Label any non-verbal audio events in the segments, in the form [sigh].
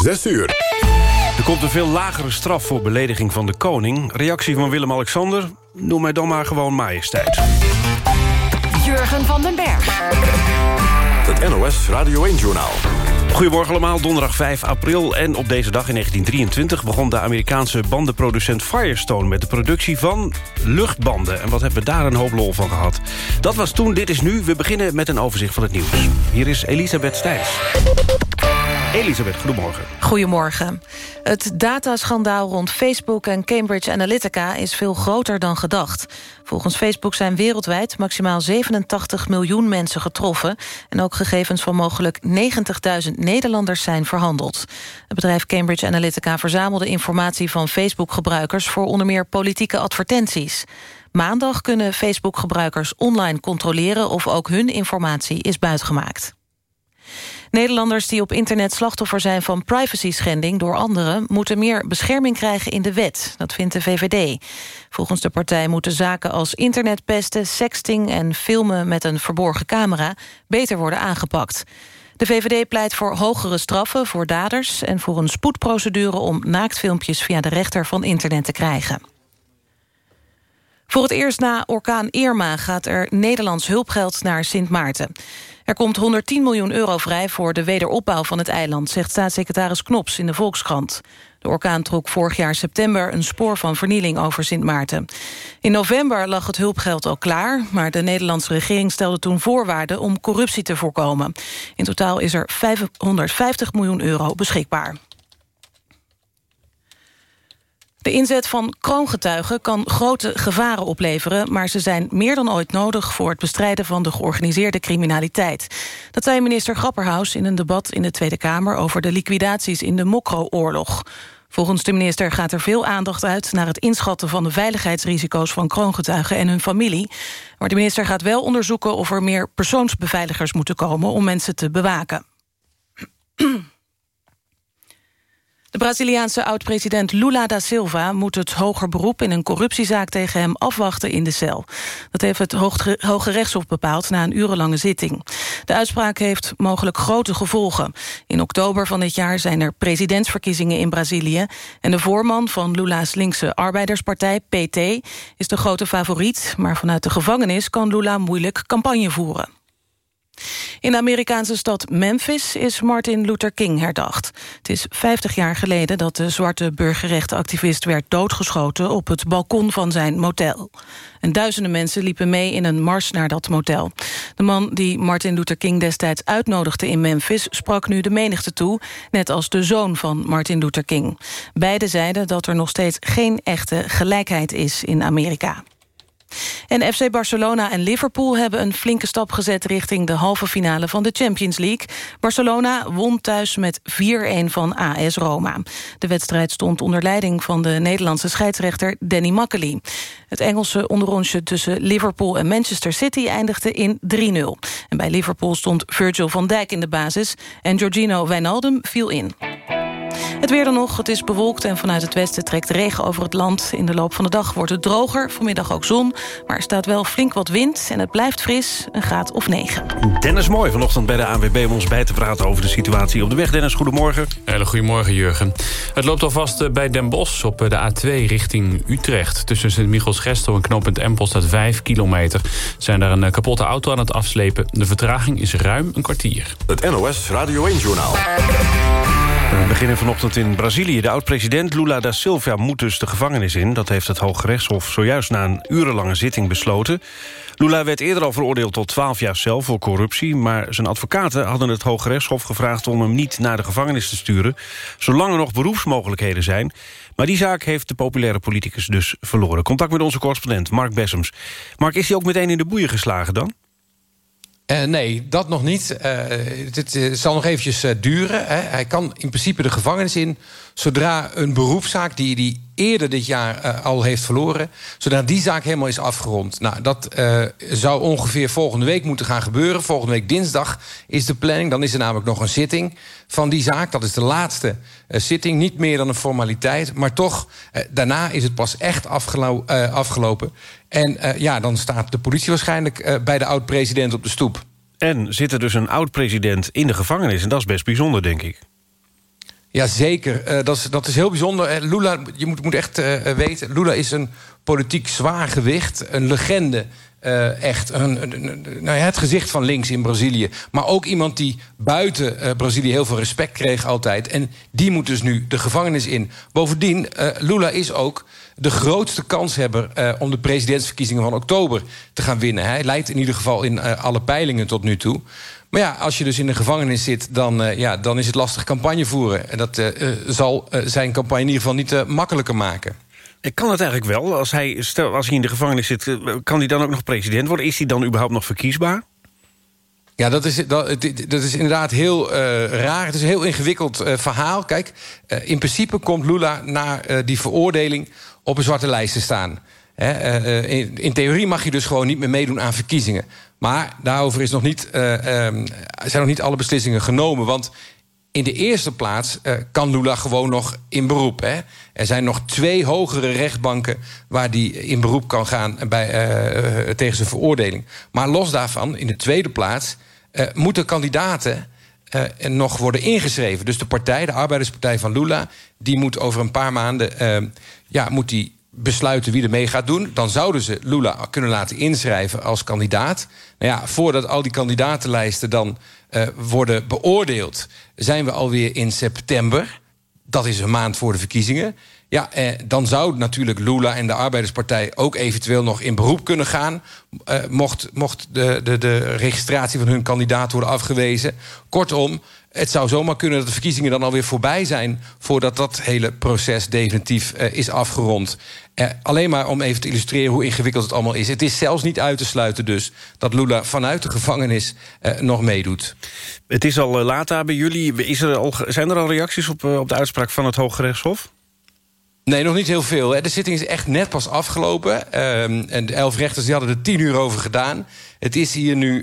6 uur. Er komt een veel lagere straf voor belediging van de koning. Reactie van Willem-Alexander? Noem mij dan maar gewoon majesteit. Jurgen van den Berg. Het NOS Radio 1-journaal. Goedemorgen allemaal, donderdag 5 april. En op deze dag in 1923 begon de Amerikaanse bandenproducent Firestone... met de productie van luchtbanden. En wat hebben we daar een hoop lol van gehad. Dat was toen, dit is nu. We beginnen met een overzicht van het nieuws. Hier is Elisabeth Stijns. Elisabeth, goedemorgen. Goedemorgen. Het dataschandaal rond Facebook en Cambridge Analytica is veel groter dan gedacht. Volgens Facebook zijn wereldwijd maximaal 87 miljoen mensen getroffen... en ook gegevens van mogelijk 90.000 Nederlanders zijn verhandeld. Het bedrijf Cambridge Analytica verzamelde informatie van Facebook-gebruikers... voor onder meer politieke advertenties. Maandag kunnen Facebook-gebruikers online controleren... of ook hun informatie is buitgemaakt. Nederlanders die op internet slachtoffer zijn van privacy-schending door anderen... moeten meer bescherming krijgen in de wet. Dat vindt de VVD. Volgens de partij moeten zaken als internetpesten, sexting... en filmen met een verborgen camera beter worden aangepakt. De VVD pleit voor hogere straffen voor daders... en voor een spoedprocedure om naaktfilmpjes via de rechter van internet te krijgen. Voor het eerst na orkaan Irma gaat er Nederlands hulpgeld naar Sint Maarten. Er komt 110 miljoen euro vrij voor de wederopbouw van het eiland... zegt staatssecretaris Knops in de Volkskrant. De orkaan trok vorig jaar september een spoor van vernieling over Sint Maarten. In november lag het hulpgeld al klaar... maar de Nederlandse regering stelde toen voorwaarden om corruptie te voorkomen. In totaal is er 550 miljoen euro beschikbaar. De inzet van kroongetuigen kan grote gevaren opleveren... maar ze zijn meer dan ooit nodig voor het bestrijden van de georganiseerde criminaliteit. Dat zei minister Grapperhaus in een debat in de Tweede Kamer... over de liquidaties in de Mokro-oorlog. Volgens de minister gaat er veel aandacht uit... naar het inschatten van de veiligheidsrisico's van kroongetuigen en hun familie. Maar de minister gaat wel onderzoeken of er meer persoonsbeveiligers moeten komen... om mensen te bewaken. De Braziliaanse oud-president Lula da Silva moet het hoger beroep in een corruptiezaak tegen hem afwachten in de cel. Dat heeft het Hoge Rechtshof bepaald na een urenlange zitting. De uitspraak heeft mogelijk grote gevolgen. In oktober van dit jaar zijn er presidentsverkiezingen in Brazilië en de voorman van Lula's linkse arbeiderspartij, PT, is de grote favoriet, maar vanuit de gevangenis kan Lula moeilijk campagne voeren. In de Amerikaanse stad Memphis is Martin Luther King herdacht. Het is 50 jaar geleden dat de zwarte burgerrechtenactivist werd doodgeschoten op het balkon van zijn motel. En duizenden mensen liepen mee in een mars naar dat motel. De man die Martin Luther King destijds uitnodigde in Memphis sprak nu de menigte toe, net als de zoon van Martin Luther King. Beiden zeiden dat er nog steeds geen echte gelijkheid is in Amerika. En FC Barcelona en Liverpool hebben een flinke stap gezet... richting de halve finale van de Champions League. Barcelona won thuis met 4-1 van AS Roma. De wedstrijd stond onder leiding van de Nederlandse scheidsrechter Danny Makkely. Het Engelse onderrondje tussen Liverpool en Manchester City eindigde in 3-0. En bij Liverpool stond Virgil van Dijk in de basis... en Giorgino Wijnaldum viel in. Het weer dan nog, het is bewolkt en vanuit het westen trekt regen over het land. In de loop van de dag wordt het droger, vanmiddag ook zon. Maar er staat wel flink wat wind en het blijft fris, een graad of 9. Dennis Mooi vanochtend bij de ANWB om ons bij te praten over de situatie op de weg. Dennis, goedemorgen. Hele goedemorgen, Jurgen. Het loopt alvast eh, bij Den Bosch op eh, de A2 richting Utrecht. Tussen Sint-Michels-Gestel en knooppunt Empel staat 5 kilometer. Zijn daar een eh, kapotte auto aan het afslepen. De vertraging is ruim een kwartier. Het NOS Radio 1-journaal. We beginnen vanochtend in Brazilië. De oud-president Lula da Silva moet dus de gevangenis in. Dat heeft het Hoge Rechtshof zojuist na een urenlange zitting besloten. Lula werd eerder al veroordeeld tot 12 jaar cel voor corruptie... maar zijn advocaten hadden het Hoge Rechtshof gevraagd... om hem niet naar de gevangenis te sturen... zolang er nog beroepsmogelijkheden zijn. Maar die zaak heeft de populaire politicus dus verloren. Contact met onze correspondent Mark Bessems. Mark, is hij ook meteen in de boeien geslagen dan? Uh, nee, dat nog niet. Uh, dit uh, zal nog eventjes duren. Hè. Hij kan in principe de gevangenis in... zodra een beroepszaak die hij eerder dit jaar al heeft verloren... zodra die zaak helemaal is afgerond. Nou, dat zou ongeveer volgende week moeten gaan gebeuren. Volgende week dinsdag is de planning. Dan is er namelijk nog een zitting van die zaak. Dat is de laatste zitting. Niet meer dan een formaliteit. Maar toch, daarna is het pas echt afgelo afgelopen. En ja, dan staat de politie waarschijnlijk bij de oud-president op de stoep. En zit er dus een oud-president in de gevangenis. En dat is best bijzonder, denk ik. Ja, zeker. Uh, dat, is, dat is heel bijzonder. Lula, je moet, moet echt uh, weten... Lula is een politiek zwaargewicht, een legende... Uh, echt een, nou ja, het gezicht van links in Brazilië. Maar ook iemand die buiten uh, Brazilië heel veel respect kreeg altijd. En die moet dus nu de gevangenis in. Bovendien, uh, Lula is ook de grootste kanshebber... om de presidentsverkiezingen van oktober te gaan winnen. Hij leidt in ieder geval in alle peilingen tot nu toe. Maar ja, als je dus in de gevangenis zit, dan, ja, dan is het lastig campagne voeren. En dat zal zijn campagne in ieder geval niet makkelijker maken. Kan het eigenlijk wel. Als hij, stel, als hij in de gevangenis zit, eh, kan hij dan ook nog president worden? Is hij dan überhaupt nog verkiesbaar? Ja, dat is, dat, dat is inderdaad heel uh, raar. Het is een heel ingewikkeld uh, verhaal. Kijk, in principe komt Lula na die veroordeling op een zwarte lijst te staan. In, in, theorie mag je dus gewoon niet meer meedoen aan verkiezingen. Maar daarover is nog niet, um, zijn nog niet alle beslissingen genomen. Want in de eerste plaats uh, kan Lula gewoon nog in beroep. Hè? Er zijn nog twee hogere rechtbanken waar die in beroep kan gaan bij, uh, tegen zijn veroordeling. Maar los daarvan, in de tweede plaats, moeten kandidaten nog worden ingeschreven. Dus de partij, de Arbeiderspartij van Lula, die moet over een paar maanden ja, moet die besluiten wie er mee gaat doen. Dan zouden ze Lula kunnen laten inschrijven als kandidaat. Nou ja, voordat al die kandidatenlijsten dan uh, worden beoordeeld... zijn we alweer in september. Dat is een maand voor de verkiezingen. Ja, eh, dan zou natuurlijk Lula en de Arbeiderspartij... ook eventueel nog in beroep kunnen gaan... Uh, mocht, mocht de, de, de registratie van hun kandidaat worden afgewezen. Kortom, het zou zomaar kunnen dat de verkiezingen dan alweer voorbij zijn... voordat dat hele proces definitief uh, is afgerond. Uh, alleen maar om even te illustreren hoe ingewikkeld het allemaal is. Het is zelfs niet uit te sluiten dus dat Lula vanuit de gevangenis uh, nog meedoet. Het is al laat daar bij jullie. Is er al, zijn er al reacties op, op de uitspraak van het Hoge Rechtshof? Nee, nog niet heel veel. De zitting is echt net pas afgelopen. Um, en de elf rechters die hadden er tien uur over gedaan. Het is hier nu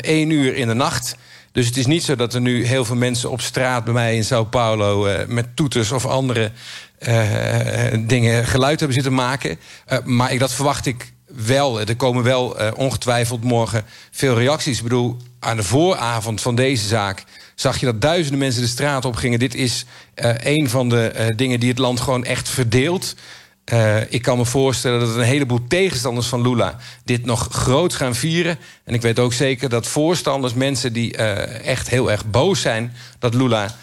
één uur in de nacht. Dus het is niet zo dat er nu heel veel mensen op straat bij mij in Sao Paulo... Uh, met toeters of andere uh, dingen geluid hebben zitten maken. maar ik, dat verwacht ik wel. Er komen wel ongetwijfeld morgen veel reacties. Ik bedoel, aan de vooravond van deze zaak zag je dat duizenden mensen de straat op gingen. Dit is een van de dingen die het land gewoon echt verdeelt. Uh, ik kan me voorstellen dat een heleboel tegenstanders van Lula... dit nog groot gaan vieren. En ik weet ook zeker dat voorstanders, mensen die echt heel erg boos zijn... dat Lula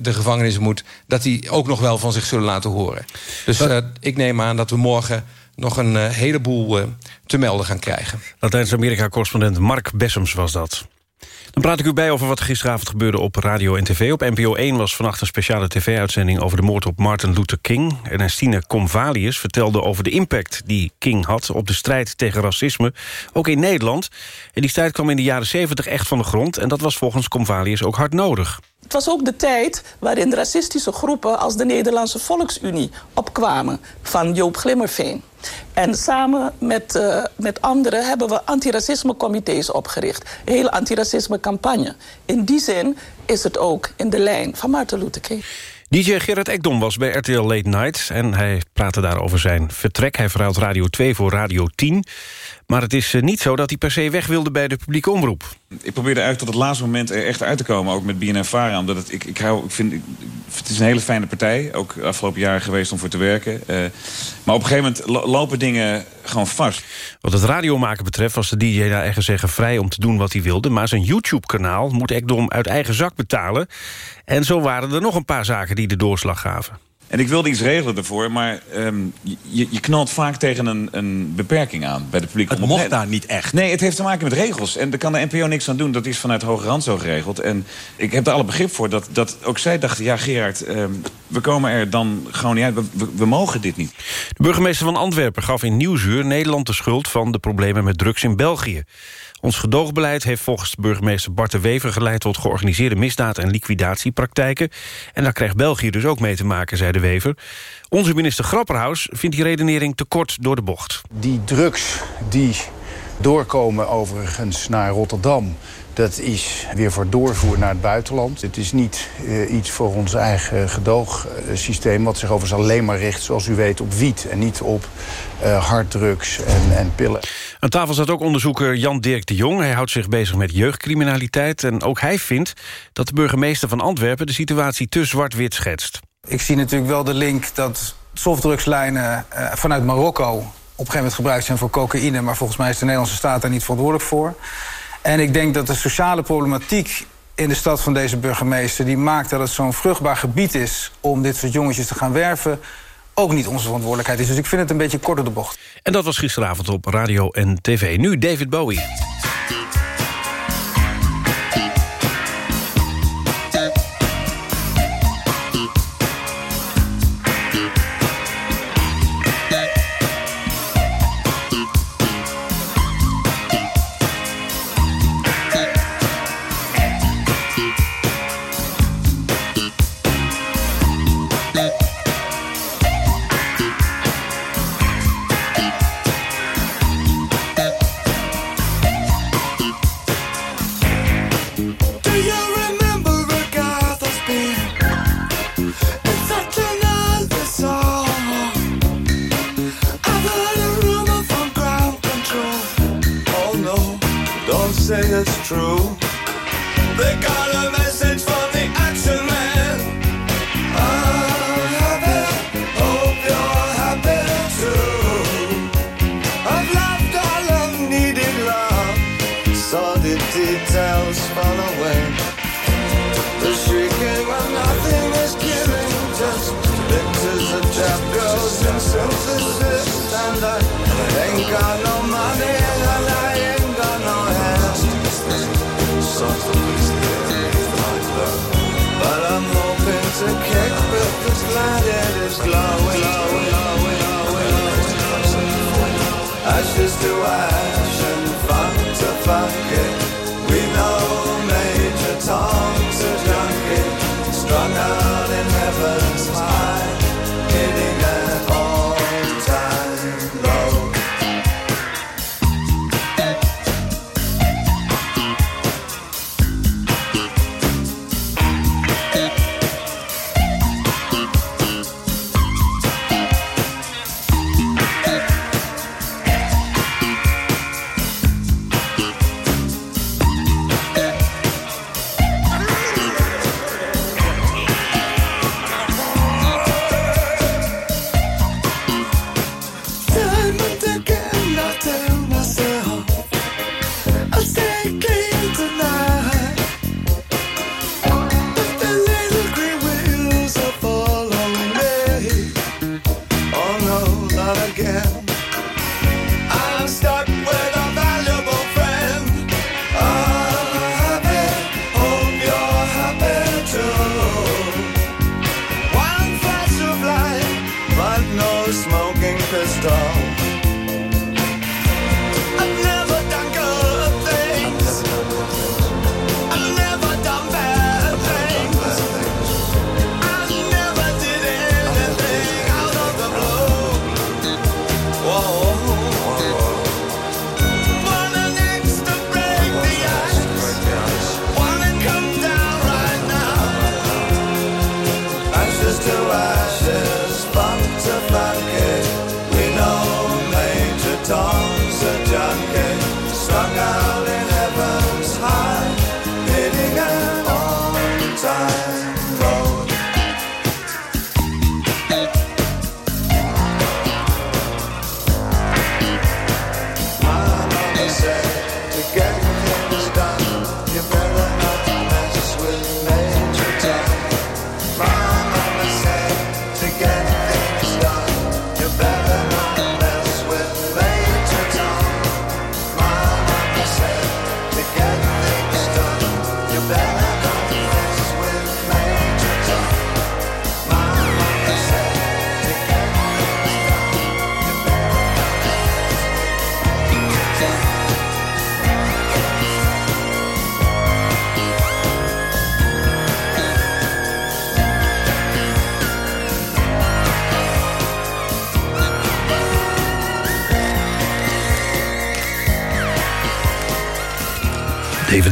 de gevangenis moet, dat die ook nog wel van zich zullen laten horen. Dus ik neem aan dat we morgen nog een heleboel te melden gaan krijgen. Latijns-Amerika-correspondent Mark Bessems was dat. Dan praat ik u bij over wat gisteravond gebeurde op radio en tv. Op NPO 1 was vannacht een speciale tv-uitzending... over de moord op Martin Luther King. En Ernestine Convalius vertelde over de impact die King had... op de strijd tegen racisme, ook in Nederland. En die strijd kwam in de jaren 70 echt van de grond... en dat was volgens Convalius ook hard nodig. Het was ook de tijd waarin racistische groepen als de Nederlandse Volksunie opkwamen van Joop Glimmerveen. En samen met, uh, met anderen hebben we antiracismecomité's opgericht. Een hele antiracismecampagne. In die zin is het ook in de lijn van Martin Luther King. DJ Gerrit Ekdom was bij RTL Late Night en hij praatte daar over zijn vertrek. Hij verruilt Radio 2 voor Radio 10. Maar het is eh, niet zo dat hij per se weg wilde bij de publieke omroep. Ik probeerde eigenlijk tot het laatste moment er echt uit te komen, ook met BNN-Vara. Omdat het, ik, ik, hou, ik vind, het is een hele fijne partij, ook afgelopen jaren geweest om voor te werken. Uh, maar op een gegeven moment lopen dingen gewoon vast. Wat het radiomaken betreft was de DJ eigen zeggen vrij om te doen wat hij wilde. Maar zijn YouTube-kanaal moet Ekdom uit eigen zak betalen. En zo waren er nog een paar zaken die de doorslag gaven. En ik wilde iets regelen ervoor, maar um, je, je, knalt vaak tegen een, een, beperking aan bij de publieke Het mocht daar niet echt. Nee, het heeft te maken met regels. En daar kan de NPO niks aan doen. Dat is vanuit hoge rand zo geregeld. En ik heb er alle begrip voor dat, dat ook zij dachten... ja, Gerard, um, we komen er dan gewoon niet uit. We, we, we, mogen dit niet. De burgemeester van Antwerpen gaf in Nieuwsuur Nederland de schuld... van de problemen met drugs in België. Ons gedoogbeleid heeft volgens burgemeester Bart de Wever... geleid tot georganiseerde misdaad- en liquidatiepraktijken. En daar krijgt België dus ook mee te maken, zei de Wever. Onze minister Grapperhaus vindt die redenering te kort door de bocht. Die drugs die doorkomen overigens naar Rotterdam... Dat is weer voor doorvoer naar het buitenland. Het is niet uh, iets voor ons eigen gedoogsysteem... wat zich overigens alleen maar richt, zoals u weet, op wiet... en niet op uh, harddrugs en, en pillen. Aan tafel zat ook onderzoeker Jan-Dirk de Jong. Hij houdt zich bezig met jeugdcriminaliteit. En ook hij vindt dat de burgemeester van Antwerpen... de situatie te zwart-wit schetst. Ik zie natuurlijk wel de link dat softdrugslijnen uh, vanuit Marokko... op een gegeven moment gebruikt zijn voor cocaïne... maar volgens mij is de Nederlandse staat daar niet verantwoordelijk voor. En ik denk dat de sociale problematiek in de stad van deze burgemeester... die maakt dat het zo'n vruchtbaar gebied is om dit soort jongetjes te gaan werven ook niet onze verantwoordelijkheid is. Dus ik vind het een beetje kort de bocht. En dat was gisteravond op radio en tv. Nu David Bowie. it's true. They got David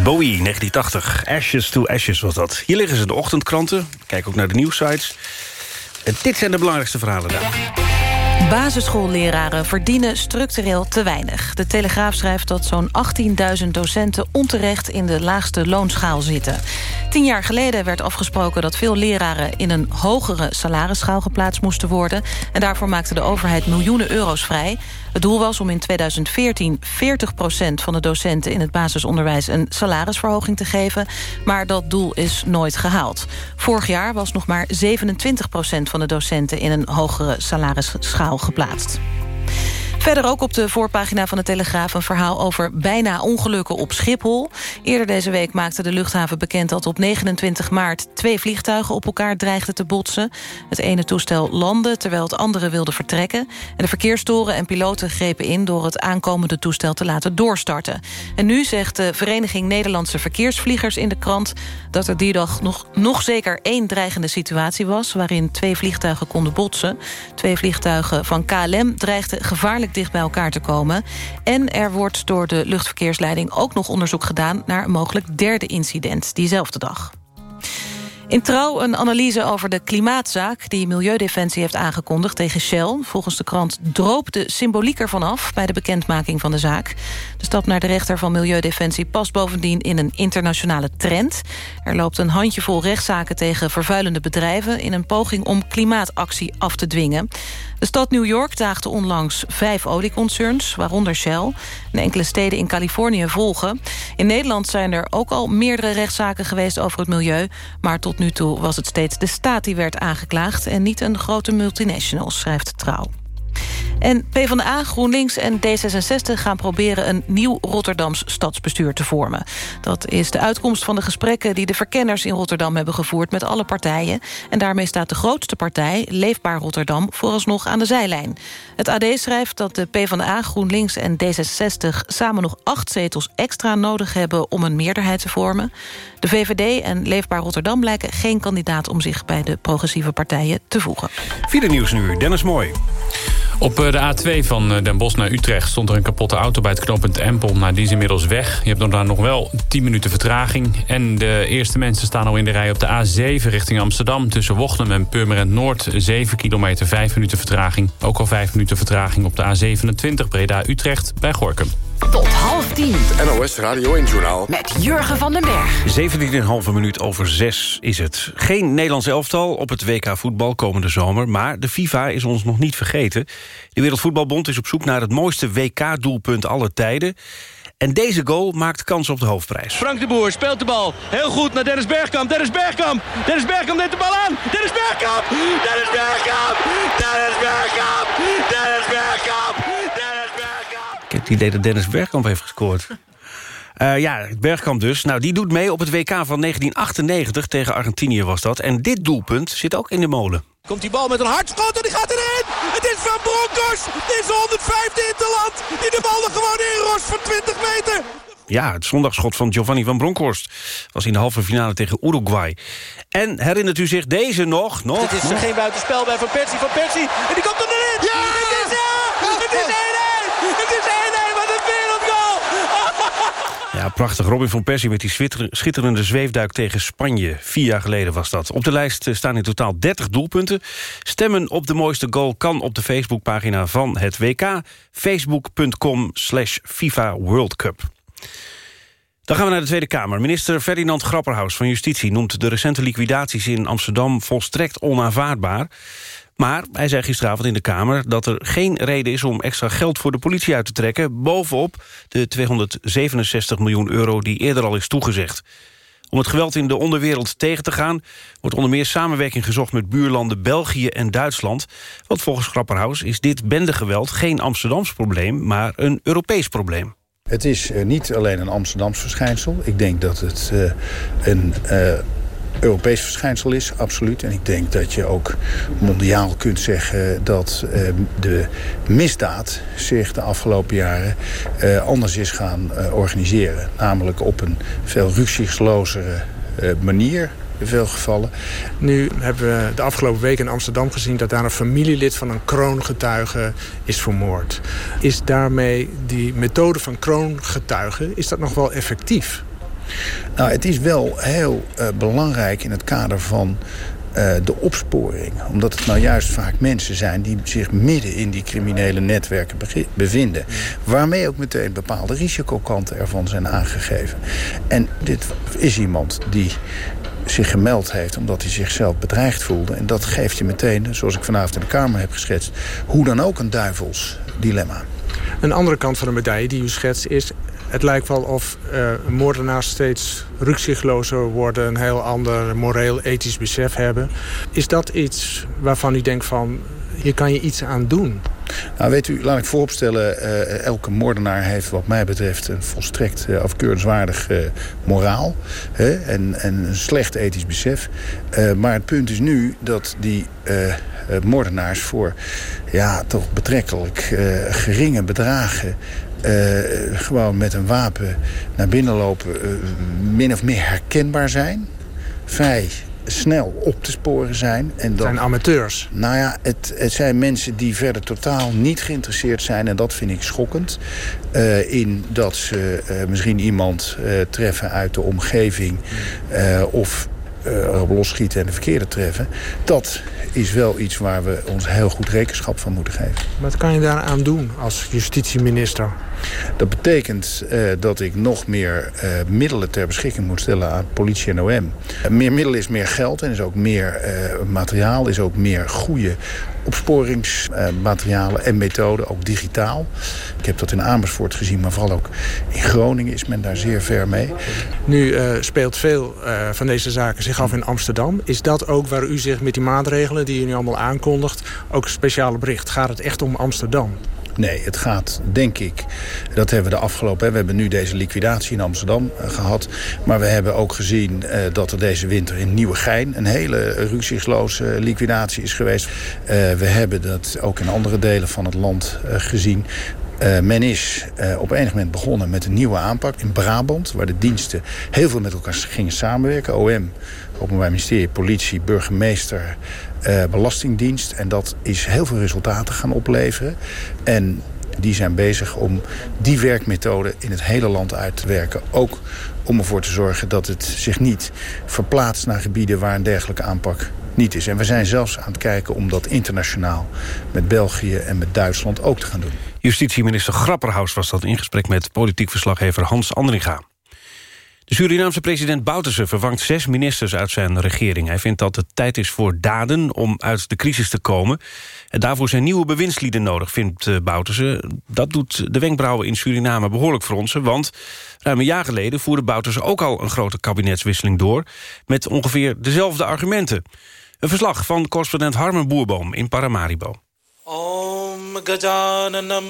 Bowie, 1980. Ashes to Ashes was dat. Hier liggen ze, de ochtendkranten. Kijk ook naar de nieuwsites. En dit zijn de belangrijkste verhalen daar. Basisschoolleraren verdienen structureel te weinig. De Telegraaf schrijft dat zo'n 18.000 docenten onterecht in de laagste loonschaal zitten. Tien jaar geleden werd afgesproken dat veel leraren in een hogere salarisschaal geplaatst moesten worden. En daarvoor maakte de overheid miljoenen euro's vrij. Het doel was om in 2014 40% van de docenten in het basisonderwijs een salarisverhoging te geven. Maar dat doel is nooit gehaald. Vorig jaar was nog maar 27% van de docenten in een hogere salarisschaal geplaatst. Verder ook op de voorpagina van de Telegraaf... een verhaal over bijna ongelukken op Schiphol. Eerder deze week maakte de luchthaven bekend dat op 29 maart... twee vliegtuigen op elkaar dreigden te botsen. Het ene toestel landde terwijl het andere wilde vertrekken. En de verkeerstoren en piloten grepen in... door het aankomende toestel te laten doorstarten. En nu zegt de Vereniging Nederlandse Verkeersvliegers in de krant... dat er die dag nog, nog zeker één dreigende situatie was... waarin twee vliegtuigen konden botsen. Twee vliegtuigen van KLM dreigden gevaarlijk dicht bij elkaar te komen. En er wordt door de luchtverkeersleiding ook nog onderzoek gedaan... naar een mogelijk derde incident diezelfde dag. In Trouw een analyse over de klimaatzaak... die Milieudefensie heeft aangekondigd tegen Shell. Volgens de krant droop de symboliek ervan af... bij de bekendmaking van de zaak. De stap naar de rechter van Milieudefensie past bovendien... in een internationale trend. Er loopt een handjevol rechtszaken tegen vervuilende bedrijven... in een poging om klimaatactie af te dwingen. De stad New York daagde onlangs vijf olieconcerns, waaronder Shell. En enkele steden in Californië volgen. In Nederland zijn er ook al meerdere rechtszaken geweest over het milieu. Maar tot nu toe was het steeds de staat die werd aangeklaagd... en niet een grote multinational, schrijft Trouw. En PvdA, GroenLinks en D66 gaan proberen... een nieuw Rotterdams stadsbestuur te vormen. Dat is de uitkomst van de gesprekken die de verkenners in Rotterdam hebben gevoerd... met alle partijen. En daarmee staat de grootste partij, Leefbaar Rotterdam... vooralsnog aan de zijlijn. Het AD schrijft dat de PvdA, GroenLinks en D66... samen nog acht zetels extra nodig hebben om een meerderheid te vormen. De VVD en Leefbaar Rotterdam lijken geen kandidaat... om zich bij de progressieve partijen te voegen. Vierde nieuws nu, Dennis Mooi. Op eh, de A2 van eh, Den Bosch naar Utrecht stond er een kapotte auto bij het knooppunt Empel. Nou, die is inmiddels weg. Je hebt daar nog wel 10 minuten vertraging. En de eerste mensen staan al in de rij op de A7 richting Amsterdam. Tussen Wochnum en Purmerend Noord. 7 kilometer, 5 minuten vertraging. Ook al 5 minuten vertraging op de A27 Breda-Utrecht bij Gorkum. Tot half tien. Het NOS Radio 1-journaal. Met Jurgen van den Berg. 17,5 minuut over 6 is het. Geen Nederlands elftal op het WK voetbal komende zomer... maar de FIFA is ons nog niet vergeten. De Wereldvoetbalbond is op zoek naar het mooiste WK-doelpunt aller tijden. En deze goal maakt kans op de hoofdprijs. Frank de Boer speelt de bal heel goed naar Dennis Bergkamp. Dennis Bergkamp. Dennis Bergkamp neemt de bal aan. Dennis Bergkamp. Dennis Bergkamp. Dennis Bergkamp. Dennis Bergkamp. Het idee dat Dennis Bergkamp heeft gescoord. Uh, ja, Bergkamp dus. Nou, die doet mee op het WK van 1998. Tegen Argentinië was dat. En dit doelpunt zit ook in de molen. Komt die bal met een hardschot en die gaat erin. Het is Van Bronckhorst. Dit is de 105e interland. Die de bal er gewoon inrost van 20 meter. Ja, het zondagschot van Giovanni van Bronckhorst was in de halve finale tegen Uruguay. En herinnert u zich deze nog? nog het is nog? geen buitenspel bij Van Persie. Van Persie. En die komt er erin. Ja! Het is 1-1. Het is 1-1. Wat een wereldgoal. Ja, prachtig. Robin van Persie met die schitterende zweefduik tegen Spanje. Vier jaar geleden was dat. Op de lijst eh, staan in totaal 30 doelpunten. Stemmen op de mooiste goal kan op de Facebookpagina van het WK. Facebook.com slash FIFA World Cup. Dan gaan we naar de Tweede Kamer. Minister Ferdinand Grapperhaus van Justitie noemt de recente liquidaties in Amsterdam volstrekt onaanvaardbaar. Maar hij zei gisteravond in de Kamer dat er geen reden is om extra geld voor de politie uit te trekken, bovenop de 267 miljoen euro die eerder al is toegezegd. Om het geweld in de onderwereld tegen te gaan... wordt onder meer samenwerking gezocht met buurlanden België en Duitsland. Want volgens Grapperhaus is dit bendegeweld geen Amsterdams probleem... maar een Europees probleem. Het is uh, niet alleen een Amsterdams verschijnsel. Ik denk dat het uh, een uh, Europees verschijnsel is, absoluut. En ik denk dat je ook mondiaal kunt zeggen dat de misdaad zich de afgelopen jaren anders is gaan organiseren. Namelijk op een veel rukzichtslozere manier in veel gevallen. Nu hebben we de afgelopen week in Amsterdam gezien... dat daar een familielid van een kroongetuige is vermoord. Is daarmee die methode van kroongetuigen... is dat nog wel effectief? Nou, het is wel heel uh, belangrijk in het kader van uh, de opsporing. Omdat het nou juist vaak mensen zijn die zich midden in die criminele netwerken bevinden. Waarmee ook meteen bepaalde risicokanten ervan zijn aangegeven. En dit is iemand die zich gemeld heeft omdat hij zichzelf bedreigd voelde. En dat geeft je meteen, zoals ik vanavond in de Kamer heb geschetst... hoe dan ook een duivels dilemma. Een andere kant van de medaille die u schetst is... het lijkt wel of uh, moordenaars steeds rukzichtlozer worden... een heel ander moreel-ethisch besef hebben. Is dat iets waarvan u denkt van... hier kan je iets aan doen? Nou, weet u, laat ik vooropstellen... Uh, elke moordenaar heeft wat mij betreft een volstrekt uh, afkeurenswaardig uh, moraal. Hè, en, en een slecht ethisch besef. maar het punt is nu dat die moordenaars voor ja, toch betrekkelijk geringe bedragen... gewoon met een wapen naar binnen lopen... min of meer herkenbaar zijn. Vrij snel op te sporen zijn. En dat zijn amateurs. Nou ja, het, het zijn mensen die verder totaal niet geïnteresseerd zijn. En dat vind ik schokkend. Uh, in dat ze uh, misschien iemand uh, treffen uit de omgeving. of erop losschieten en de verkeerde treffen. Dat is wel iets waar we ons heel goed rekenschap van moeten geven. Wat kan je daaraan doen als justitieminister? Dat betekent uh, dat ik nog meer uh, middelen ter beschikking moet stellen aan politie en OM. Uh, meer middelen is meer geld en is ook meer materiaal, is ook meer goede opsporingsmaterialen en methoden, ook digitaal. Ik heb dat in Amersfoort gezien, maar vooral ook in Groningen is men daar zeer ver mee. Nu speelt veel van deze zaken zich af in Amsterdam. Is dat ook waar u zich met die maatregelen die u nu allemaal aankondigt... ook speciale bericht? Gaat het echt om Amsterdam? Nee, het gaat, denk ik, dat hebben we de afgelopen... we hebben nu deze liquidatie in Amsterdam uh, gehad... maar we hebben ook gezien uh, dat er deze winter in Nieuwegein... een hele ruzieloze liquidatie is geweest. Uh, we hebben dat ook in andere delen van het land gezien. Men is uh, op enig moment begonnen met een nieuwe aanpak in Brabant... waar de diensten heel veel met elkaar gingen samenwerken. OM, Openbaar Ministerie, politie, burgemeester, uh, Belastingdienst. En dat is heel veel resultaten gaan opleveren. En die zijn bezig om die werkmethode in het hele land uit te werken. Ook om ervoor te zorgen dat het zich niet verplaatst naar gebieden waar een dergelijke aanpak niet is. En we zijn zelfs aan het kijken om dat internationaal met België en met Duitsland ook te gaan doen. Justitieminister Grapperhaus was dat in gesprek met politiek verslaggever Hans Andringa. De Surinaamse president Bouterse vervangt zes ministers uit zijn regering. Hij vindt dat het tijd is voor daden om uit de crisis te komen. En daarvoor zijn nieuwe bewindslieden nodig, vindt eh, Bouterse. Dat doet de wenkbrauwen in Suriname behoorlijk fronsen... want ruim een jaar geleden voerde Bouterse ook al een grote kabinetswisseling door... met ongeveer dezelfde argumenten. Een verslag van correspondent Harmen Boerboom in Paramaribo. Om Gajananam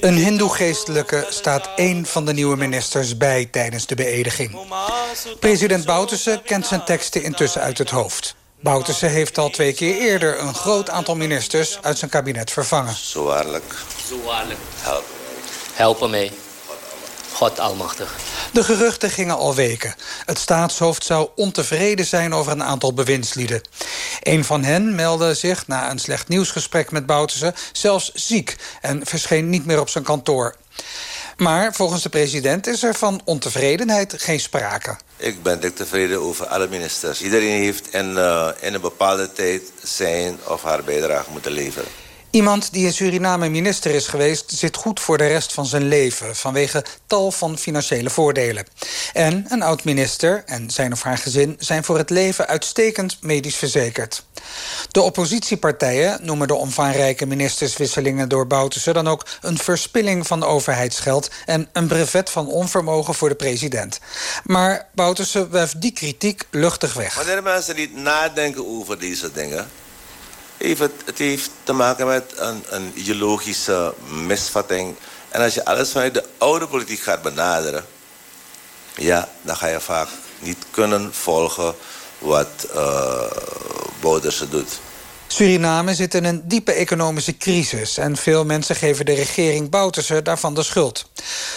een hindoe-geestelijke staat één van de nieuwe ministers bij tijdens de beëdiging. President Bouterse kent zijn teksten intussen uit het hoofd. Bouterse heeft al twee keer eerder een groot aantal ministers uit zijn kabinet vervangen. Zo waarlijk. Zo waarlijk. Help. Helpen mee. God almachtig. De geruchten gingen al weken. Het staatshoofd zou ontevreden zijn over een aantal bewindslieden. Een van hen meldde zich na een slecht nieuwsgesprek met Bouterse... zelfs ziek en verscheen niet meer op zijn kantoor. Maar volgens de president is er van ontevredenheid geen sprake. Ik ben dik tevreden over alle ministers. Iedereen heeft in, uh, in een bepaalde tijd zijn of haar bijdrage moeten leveren. Iemand die in Suriname minister is geweest... zit goed voor de rest van zijn leven... vanwege tal van financiële voordelen. En een oud-minister en zijn of haar gezin... zijn voor het leven uitstekend medisch verzekerd. De oppositiepartijen noemen de omvangrijke ministerswisselingen door Bouterse... dan ook een verspilling van overheidsgeld... en een brevet van onvermogen voor de president. Maar Bouterse wuift die kritiek luchtig weg. Wanneer mensen niet nadenken over deze dingen het, het heeft te maken met een, een ideologische misvatting. En als je alles vanuit de oude politiek gaat benaderen... ja, dan ga je vaak niet kunnen volgen wat uh, doet. Suriname zit in een diepe economische crisis... en veel mensen geven de regering Bouterse daarvan de schuld.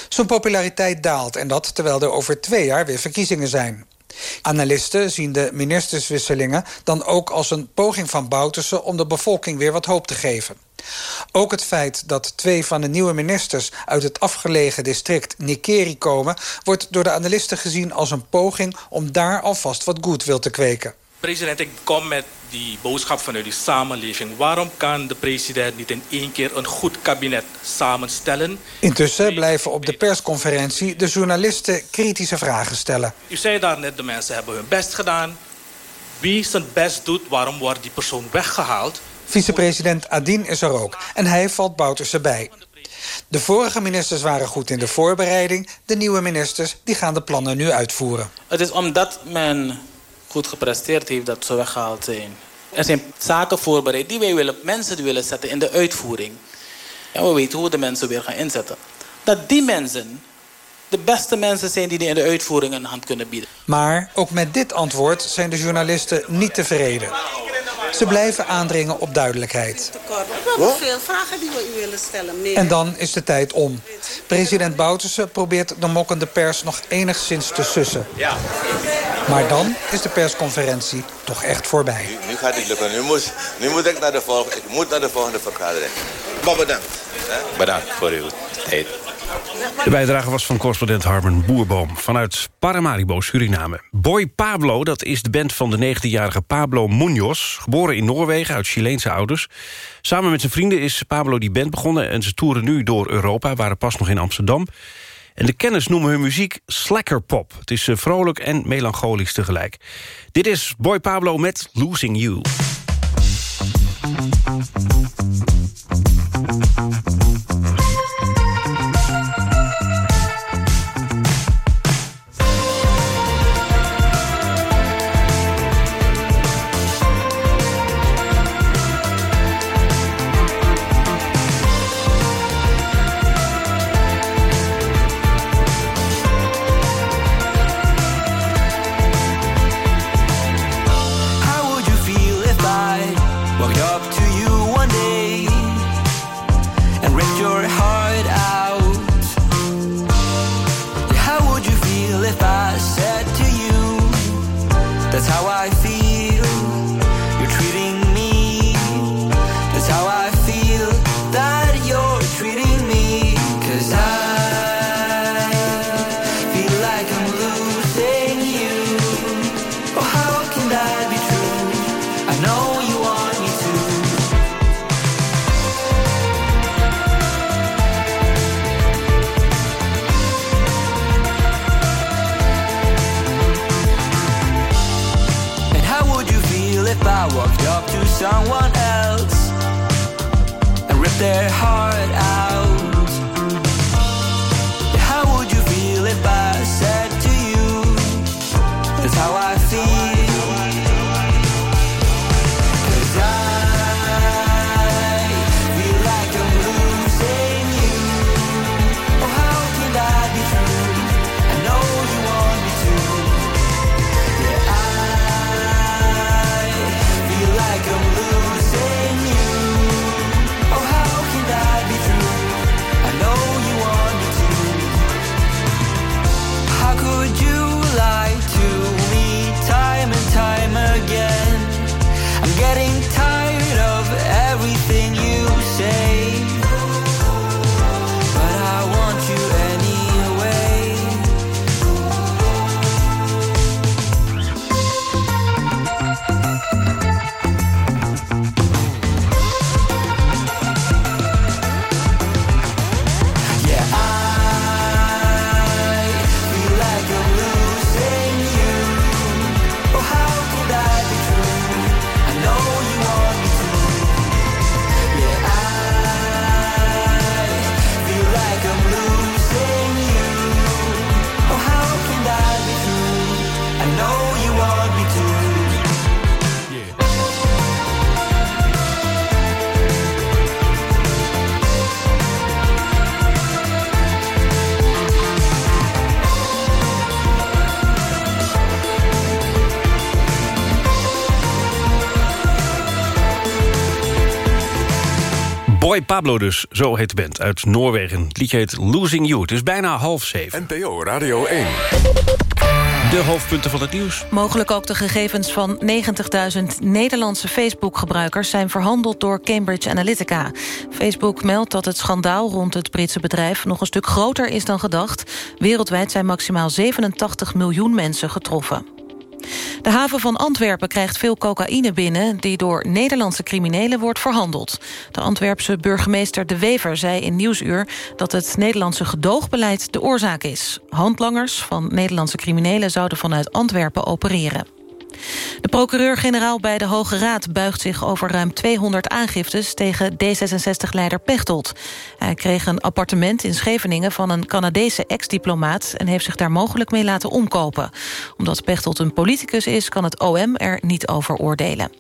Zijn populariteit daalt en dat terwijl er over twee jaar weer verkiezingen zijn. Analisten zien de ministerswisselingen dan ook als een poging van Bouterse... om de bevolking weer wat hoop te geven. Ook het feit dat twee van de nieuwe ministers uit het afgelegen district Nikeri komen, wordt door de analisten gezien als een poging om daar alvast wat goed wil te kweken. President, ik kom met die boodschap vanuit die samenleving. Waarom kan de president niet in één keer een goed kabinet samenstellen? Intussen blijven op de persconferentie de journalisten kritische vragen stellen. U zei daar net, de mensen hebben hun best gedaan. Wie zijn best doet, waarom wordt die persoon weggehaald? Vicepresident Adin is er ook en hij valt Bouterse bij. De vorige ministers waren goed in de voorbereiding. De nieuwe ministers die gaan de plannen nu uitvoeren. Het is omdat men goed gepresteerd heeft dat ze weggehaald zijn. Er zijn zaken voorbereid die wij willen, mensen willen zetten in de uitvoering. En we weten hoe we de mensen weer gaan inzetten. Dat die mensen de beste mensen zijn die in de uitvoering een hand kunnen bieden. Maar ook met dit antwoord zijn de journalisten niet tevreden. Ze blijven aandringen op duidelijkheid. We hebben veel vragen die we u willen stellen. Meer. En dan is de tijd om. President Bouterse probeert de mokkende pers nog enigszins te sussen. Ja. Maar dan is de persconferentie toch echt voorbij. Nu, nu gaat het lukken. Nu moet, nu moet ik naar de volgende, ik moet naar de volgende vergadering. Maar bedankt. Bedankt voor uw tijd. De bijdrage was van correspondent Harmen Boerboom vanuit Paramaribo, Suriname. Boy Pablo, dat is de band van de 19-jarige Pablo Munoz... geboren in Noorwegen uit Chileense ouders. Samen met zijn vrienden is Pablo die band begonnen... en ze toeren nu door Europa, waren pas nog in Amsterdam. En de kenners noemen hun muziek slackerpop. Het is eh, vrolijk en melancholisch tegelijk. Dit is Boy Pablo met Losing You. Pablo dus, zo heet de band, uit Noorwegen. Het liedje heet Losing You. Het is bijna half zeven. NPO Radio 1. De hoofdpunten van het nieuws. Mogelijk ook de gegevens van 90.000 Nederlandse Facebook-gebruikers... zijn verhandeld door Cambridge Analytica. Facebook meldt dat het schandaal rond het Britse bedrijf... nog een stuk groter is dan gedacht. Wereldwijd zijn maximaal 87 miljoen mensen getroffen. De haven van Antwerpen krijgt veel cocaïne binnen... die door Nederlandse criminelen wordt verhandeld. De Antwerpse burgemeester De Wever zei in Nieuwsuur... dat het Nederlandse gedoogbeleid de oorzaak is. Handlangers van Nederlandse criminelen zouden vanuit Antwerpen opereren. De procureur-generaal bij de Hoge Raad buigt zich over ruim 200 aangiftes tegen D66-leider Pechtold. Hij kreeg een appartement in Scheveningen van een Canadese ex-diplomaat en heeft zich daar mogelijk mee laten omkopen. Omdat Pechtold een politicus is, kan het OM er niet over oordelen.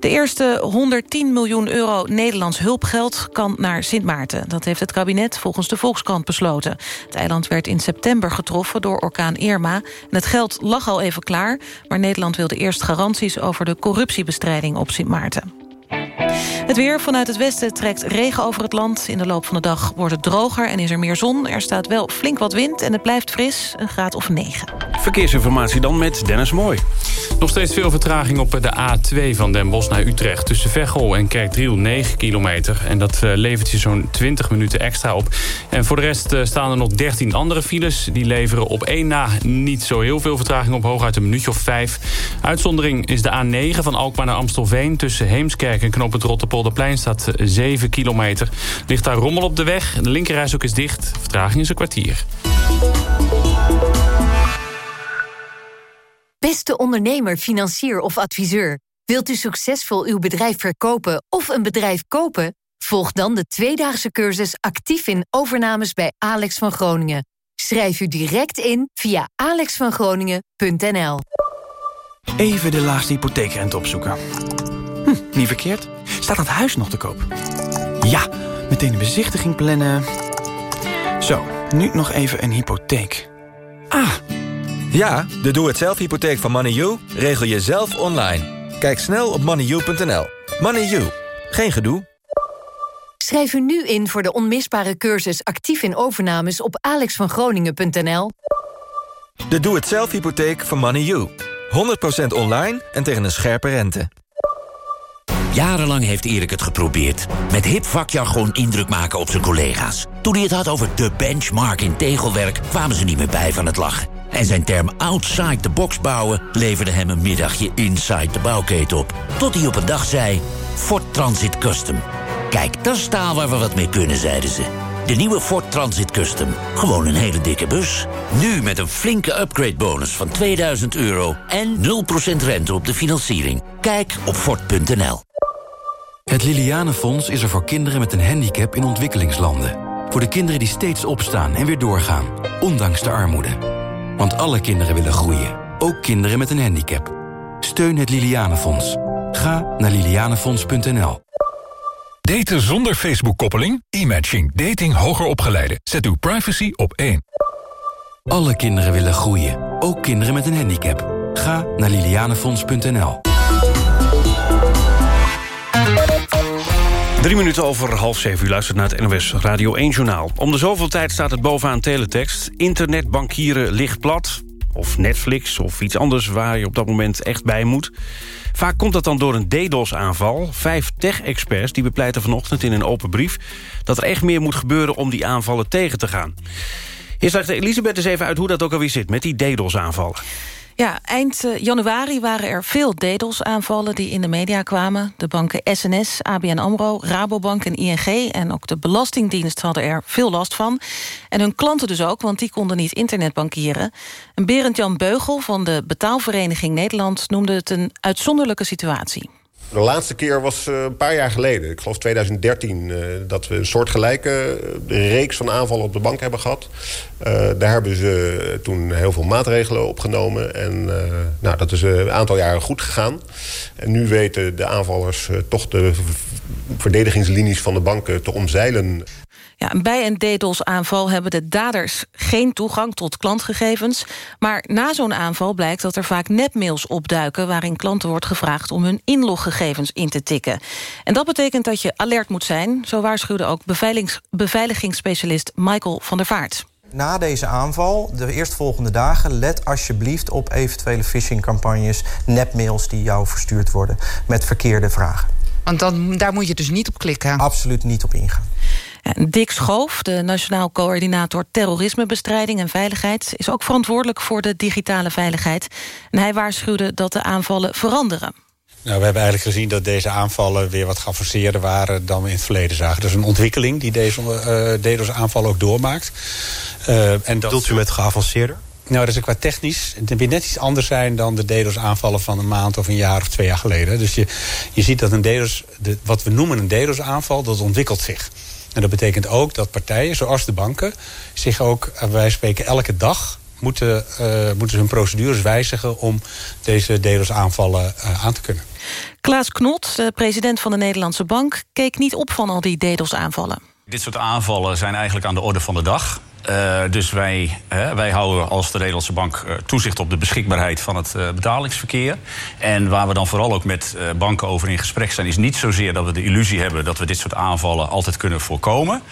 De eerste 110 miljoen euro Nederlands hulpgeld kan naar Sint Maarten. Dat heeft het kabinet volgens de Volkskrant besloten. Het eiland werd in september getroffen door orkaan Irma. En het geld lag al even klaar, maar Nederland wilde eerst garanties... over de corruptiebestrijding op Sint Maarten. Het weer vanuit het westen trekt regen over het land. In de loop van de dag wordt het droger en is er meer zon. Er staat wel flink wat wind en het blijft fris, een graad of 9. Verkeersinformatie dan met Dennis Mooi. Nog steeds veel vertraging op de A2 van Den Bosch naar Utrecht. Tussen Veghel en Kerkdriel 9 kilometer. En dat eh, levert je zo'n 20 minuten extra op. En voor de rest eh, staan er nog 13 andere files. Die leveren op één na niet zo heel veel vertraging op. Hooguit een minuutje of vijf. Uitzondering is de A9 van Alkmaar naar Amstelveen. Tussen Heemskerk en Knoop het Rotterpolderplein staat 7 kilometer. Ligt daar rommel op de weg. De linkerreis ook is dicht. Vertraging is een kwartier. Beste ondernemer, financier of adviseur. Wilt u succesvol uw bedrijf verkopen of een bedrijf kopen? Volg dan de tweedaagse cursus actief in overnames bij Alex van Groningen. Schrijf u direct in via alexvangroningen.nl. Even de laagste hypotheekrente opzoeken. Hm, niet verkeerd. Staat dat huis nog te koop? Ja, meteen een bezichtiging plannen. Zo, nu nog even een hypotheek. Ah, Ja, de doe-het-zelf-hypotheek van MoneyU regel je zelf online. Kijk snel op moneyu.nl. MoneyU, geen gedoe. Schrijf u nu in voor de onmisbare cursus actief in overnames op alexvangroningen.nl. De doe-het-zelf-hypotheek van MoneyU. 100% online en tegen een scherpe rente. Jarenlang heeft Erik het geprobeerd. Met hip vakjargon indruk maken op zijn collega's. Toen hij het had over de benchmark in tegelwerk... kwamen ze niet meer bij van het lachen. En zijn term outside the box bouwen... leverde hem een middagje inside de bouwketen op. Tot hij op een dag zei... Ford Transit Custom. Kijk, dat is waar we wat mee kunnen, zeiden ze. De nieuwe Ford Transit Custom. Gewoon een hele dikke bus. Nu met een flinke upgrade bonus van 2000 euro... en 0% rente op de financiering. Kijk op Ford.nl. Het Lilianenfonds is er voor kinderen met een handicap in ontwikkelingslanden. Voor de kinderen die steeds opstaan en weer doorgaan, ondanks de armoede. Want alle kinderen willen groeien, ook kinderen met een handicap. Steun het Lilianenfonds. Ga naar lilianenfonds.nl. Daten zonder Facebook-koppeling? E-matching. Dating hoger opgeleiden. Zet uw privacy op één. Alle kinderen willen groeien, ook kinderen met een handicap. Ga naar lilianenfonds.nl. Drie minuten over half zeven. U luistert naar het NOS Radio 1 Journaal. Om de zoveel tijd staat het bovenaan teletext. Internetbankieren ligt plat. Of Netflix of iets anders waar je op dat moment echt bij moet. Vaak komt dat dan door een DDoS-aanval. Vijf tech-experts die bepleiten vanochtend in een open brief... dat er echt meer moet gebeuren om die aanvallen tegen te gaan. Hier zegt Elisabeth eens even uit hoe dat ook alweer zit... met die DDoS-aanvallen. Ja, eind eh, januari waren er veel DDoS-aanvallen die in de media kwamen. De banken SNS, ABN AMRO, Rabobank en ING... en ook de Belastingdienst hadden er veel last van. En hun klanten dus ook, want die konden niet internetbankieren. En Berend-Jan Beugel van de Betaalvereniging Nederland... noemde het een uitzonderlijke situatie. De laatste keer was uh, een paar jaar geleden. Ik geloof 2013 uh, dat we een soortgelijke reeks van aanvallen op de bank hebben gehad. Daar hebben ze toen heel veel maatregelen opgenomen. En nou, dat is een aantal jaren goed gegaan. En nu weten de aanvallers toch de verdedigingslinies van de banken te omzeilen. Ja, bij een DDoS-aanval hebben de daders geen toegang tot klantgegevens. Maar na zo'n aanval blijkt dat er vaak nepmails opduiken... waarin klanten wordt gevraagd om hun inloggegevens in te tikken. En dat betekent dat je alert moet zijn. Zo waarschuwde ook beveiligingsspecialist Michael van der Vaart. Na deze aanval, de eerstvolgende dagen, let alsjeblieft op eventuele phishingcampagnes, nepmails die jou verstuurd worden met verkeerde vragen. Want dan, daar moet je dus niet op klikken? Absoluut niet op ingaan. Dick Schoof, de Nationaal Coördinator Terrorismebestrijding en Veiligheid... is ook verantwoordelijk voor de digitale veiligheid. En hij waarschuwde dat de aanvallen veranderen. Nou, we hebben eigenlijk gezien dat deze aanvallen weer wat geavanceerder waren dan we in het verleden zagen. Dat is een ontwikkeling die deze uh, DDoS-aanval ook doormaakt. Uh, en dat bedoelt u met geavanceerder? Nou, dat is qua technisch. Het weer net iets anders zijn dan de DDoS-aanvallen van een maand of een jaar of twee jaar geleden. Dus je, je ziet dat een DDoS, de, wat we noemen een DDoS-aanval, dat ontwikkelt zich. En dat betekent ook dat partijen, zoals de banken, zich ook, wij spreken elke dag moeten, uh, moeten hun procedures wijzigen om deze DDoS-aanvallen uh, aan te kunnen. Klaas Knot, de president van de Nederlandse Bank... keek niet op van al die DDoS-aanvallen. Dit soort aanvallen zijn eigenlijk aan de orde van de dag. Uh, dus wij, uh, wij houden als de Nederlandse Bank uh, toezicht op de beschikbaarheid van het betalingsverkeer. En waar we dan vooral ook met banken over in gesprek zijn, is niet zozeer dat we de illusie hebben dat we dit soort aanvallen altijd kunnen voorkomen.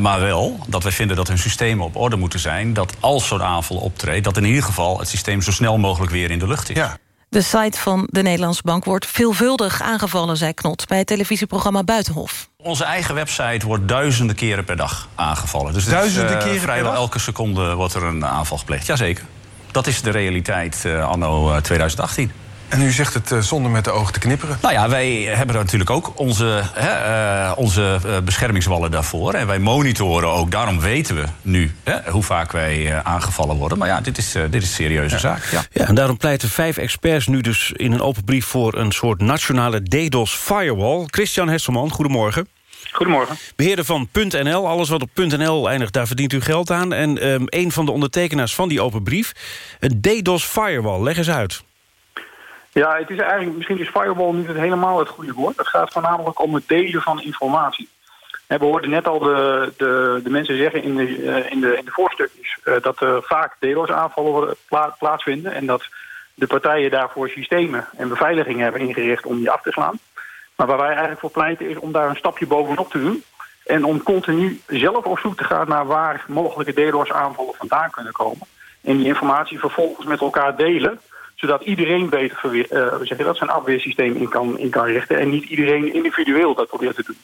maar wel dat wij vinden dat hun systemen op orde moeten zijn. Dat als zo'n aanval optreedt, dat in ieder geval het systeem zo snel mogelijk weer in de lucht is. Ja. De site van de Nederlandse Bank wordt veelvuldig aangevallen, zei Knot... bij het televisieprogramma Buitenhof. Onze eigen website wordt duizenden keren per dag aangevallen. Dus duizenden is, uh, keren vrijwel per dag? elke seconde wordt er een aanval gepleegd. Jazeker. Dat is de realiteit uh, anno 2018. En u zegt het uh, zonder met de ogen te knipperen. Nou ja, wij hebben natuurlijk ook onze, hè, uh, onze uh, beschermingswallen daarvoor. En wij monitoren ook, daarom weten we nu hè, hoe vaak wij aangevallen worden. Maar ja, dit is, dit is een serieuze ja. zaak. Ja. ja, en daarom pleiten vijf experts nu dus in een open brief... voor een soort nationale DDoS firewall. Christian Hesselman, goedemorgen. Goedemorgen. Beheerder van .nl, alles wat op .nl eindigt, daar verdient u geld aan. En um, een van de ondertekenaars van die open brief, een DDoS firewall. Leg eens uit. Ja, het is eigenlijk, misschien is firewall niet het helemaal het goede woord. Het gaat voornamelijk om het delen van informatie. We hoorden net al de, de, de mensen zeggen in de, uh, in de, in de voorstukjes... Uh, dat er vaak DDoS-aanvallen pla plaatsvinden... en dat de partijen daarvoor systemen en beveiliging hebben ingericht om die af te slaan. Maar waar wij eigenlijk voor pleiten is om daar een stapje bovenop te doen... en om continu zelf op zoek te gaan naar waar mogelijke DDoS-aanvallen vandaan kunnen komen... en die informatie vervolgens met elkaar delen zodat iedereen beter verweer, uh, zeg je dat, zijn afweersysteem in kan, in kan richten... en niet iedereen individueel dat probeert te doen.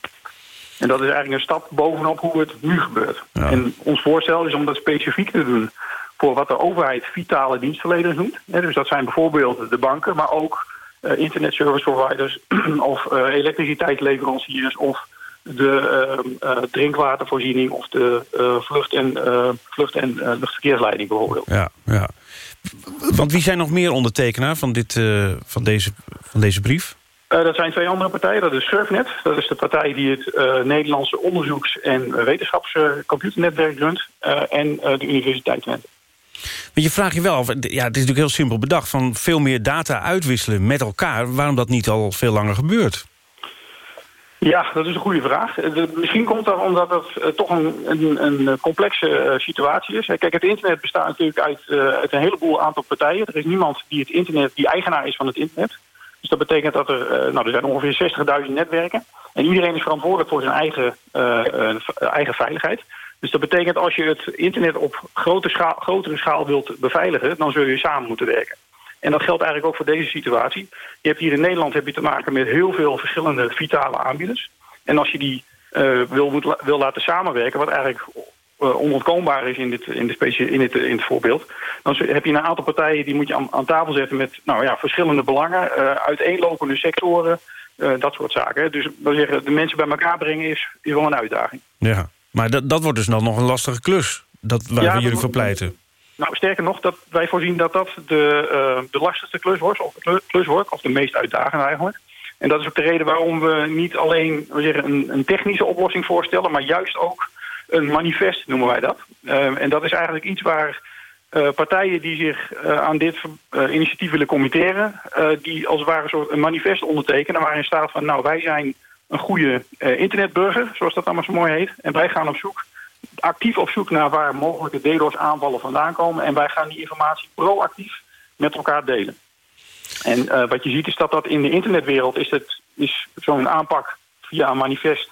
En dat is eigenlijk een stap bovenop hoe het nu gebeurt. Ja. En ons voorstel is om dat specifiek te doen... voor wat de overheid vitale dienstverleners noemt. Dus dat zijn bijvoorbeeld de banken, maar ook uh, internet service providers... [clears throat] of uh, elektriciteitsleveranciers of de uh, drinkwatervoorziening... of de vlucht- en, vlucht en luchtverkeersleiding bijvoorbeeld. Ja, ja. Want wie zijn nog meer ondertekenaar van, dit, uh, van, deze, van deze brief? Uh, dat zijn twee andere partijen. Dat is Surfnet. Dat is de partij die het uh, Nederlandse onderzoeks- en wetenschapscomputernetwerk runt. en de Universiteit Twente. Maar je vraagt je wel af, ja, het is natuurlijk heel simpel bedacht... van veel meer data uitwisselen met elkaar... waarom dat niet al veel langer gebeurt? Ja, dat is een goede vraag. De, misschien komt dat omdat het uh, toch een, een, een complexe uh, situatie is. Kijk, het internet bestaat natuurlijk uit, uit een heleboel aantal partijen. Er is niemand die het internet, die eigenaar is van het internet. Dus dat betekent dat er, nou, er zijn ongeveer 60.000 netwerken. En iedereen is verantwoordelijk voor zijn eigen, eigen veiligheid. Dus dat betekent als je het internet op grote schaal, grotere schaal wilt beveiligen... dan zul je samen moeten werken. En dat geldt eigenlijk ook voor deze situatie. Je hebt hier in Nederland heb je te maken met heel veel verschillende vitale aanbieders. En als je die uh, wil, moet, wil laten samenwerken, wat eigenlijk uh, onontkoombaar is in, dit, in, de specie, in, het, in het voorbeeld... dan heb je een aantal partijen die moet je aan, aan tafel zetten met nou ja, verschillende belangen... Uh, uiteenlopende sectoren, dat soort zaken. Dus we zeggen, de mensen bij elkaar brengen is, is wel een uitdaging. Ja, maar dat, dat wordt dus dan nog een lastige klus, dat, waar ja, we jullie voor pleiten. Nou, sterker nog, dat wij voorzien dat dat de, uh, de lastigste klus wordt, of, of de meest uitdagende eigenlijk. En dat is ook de reden waarom we niet alleen we zeggen, een, een technische oplossing voorstellen, maar juist ook een manifest noemen wij dat. Uh, en dat is eigenlijk iets waar uh, partijen die zich aan dit initiatief willen committeren, die als het ware een soort een manifest ondertekenen waarin staat van nou wij zijn een goede internetburger, zoals dat allemaal zo mooi heet, en wij gaan op zoek actief op zoek naar waar mogelijke DDoS-aanvallen vandaan komen. En wij gaan die informatie proactief met elkaar delen. En uh, wat je ziet is dat dat in de internetwereld is, het, is zo'n aanpak via een manifest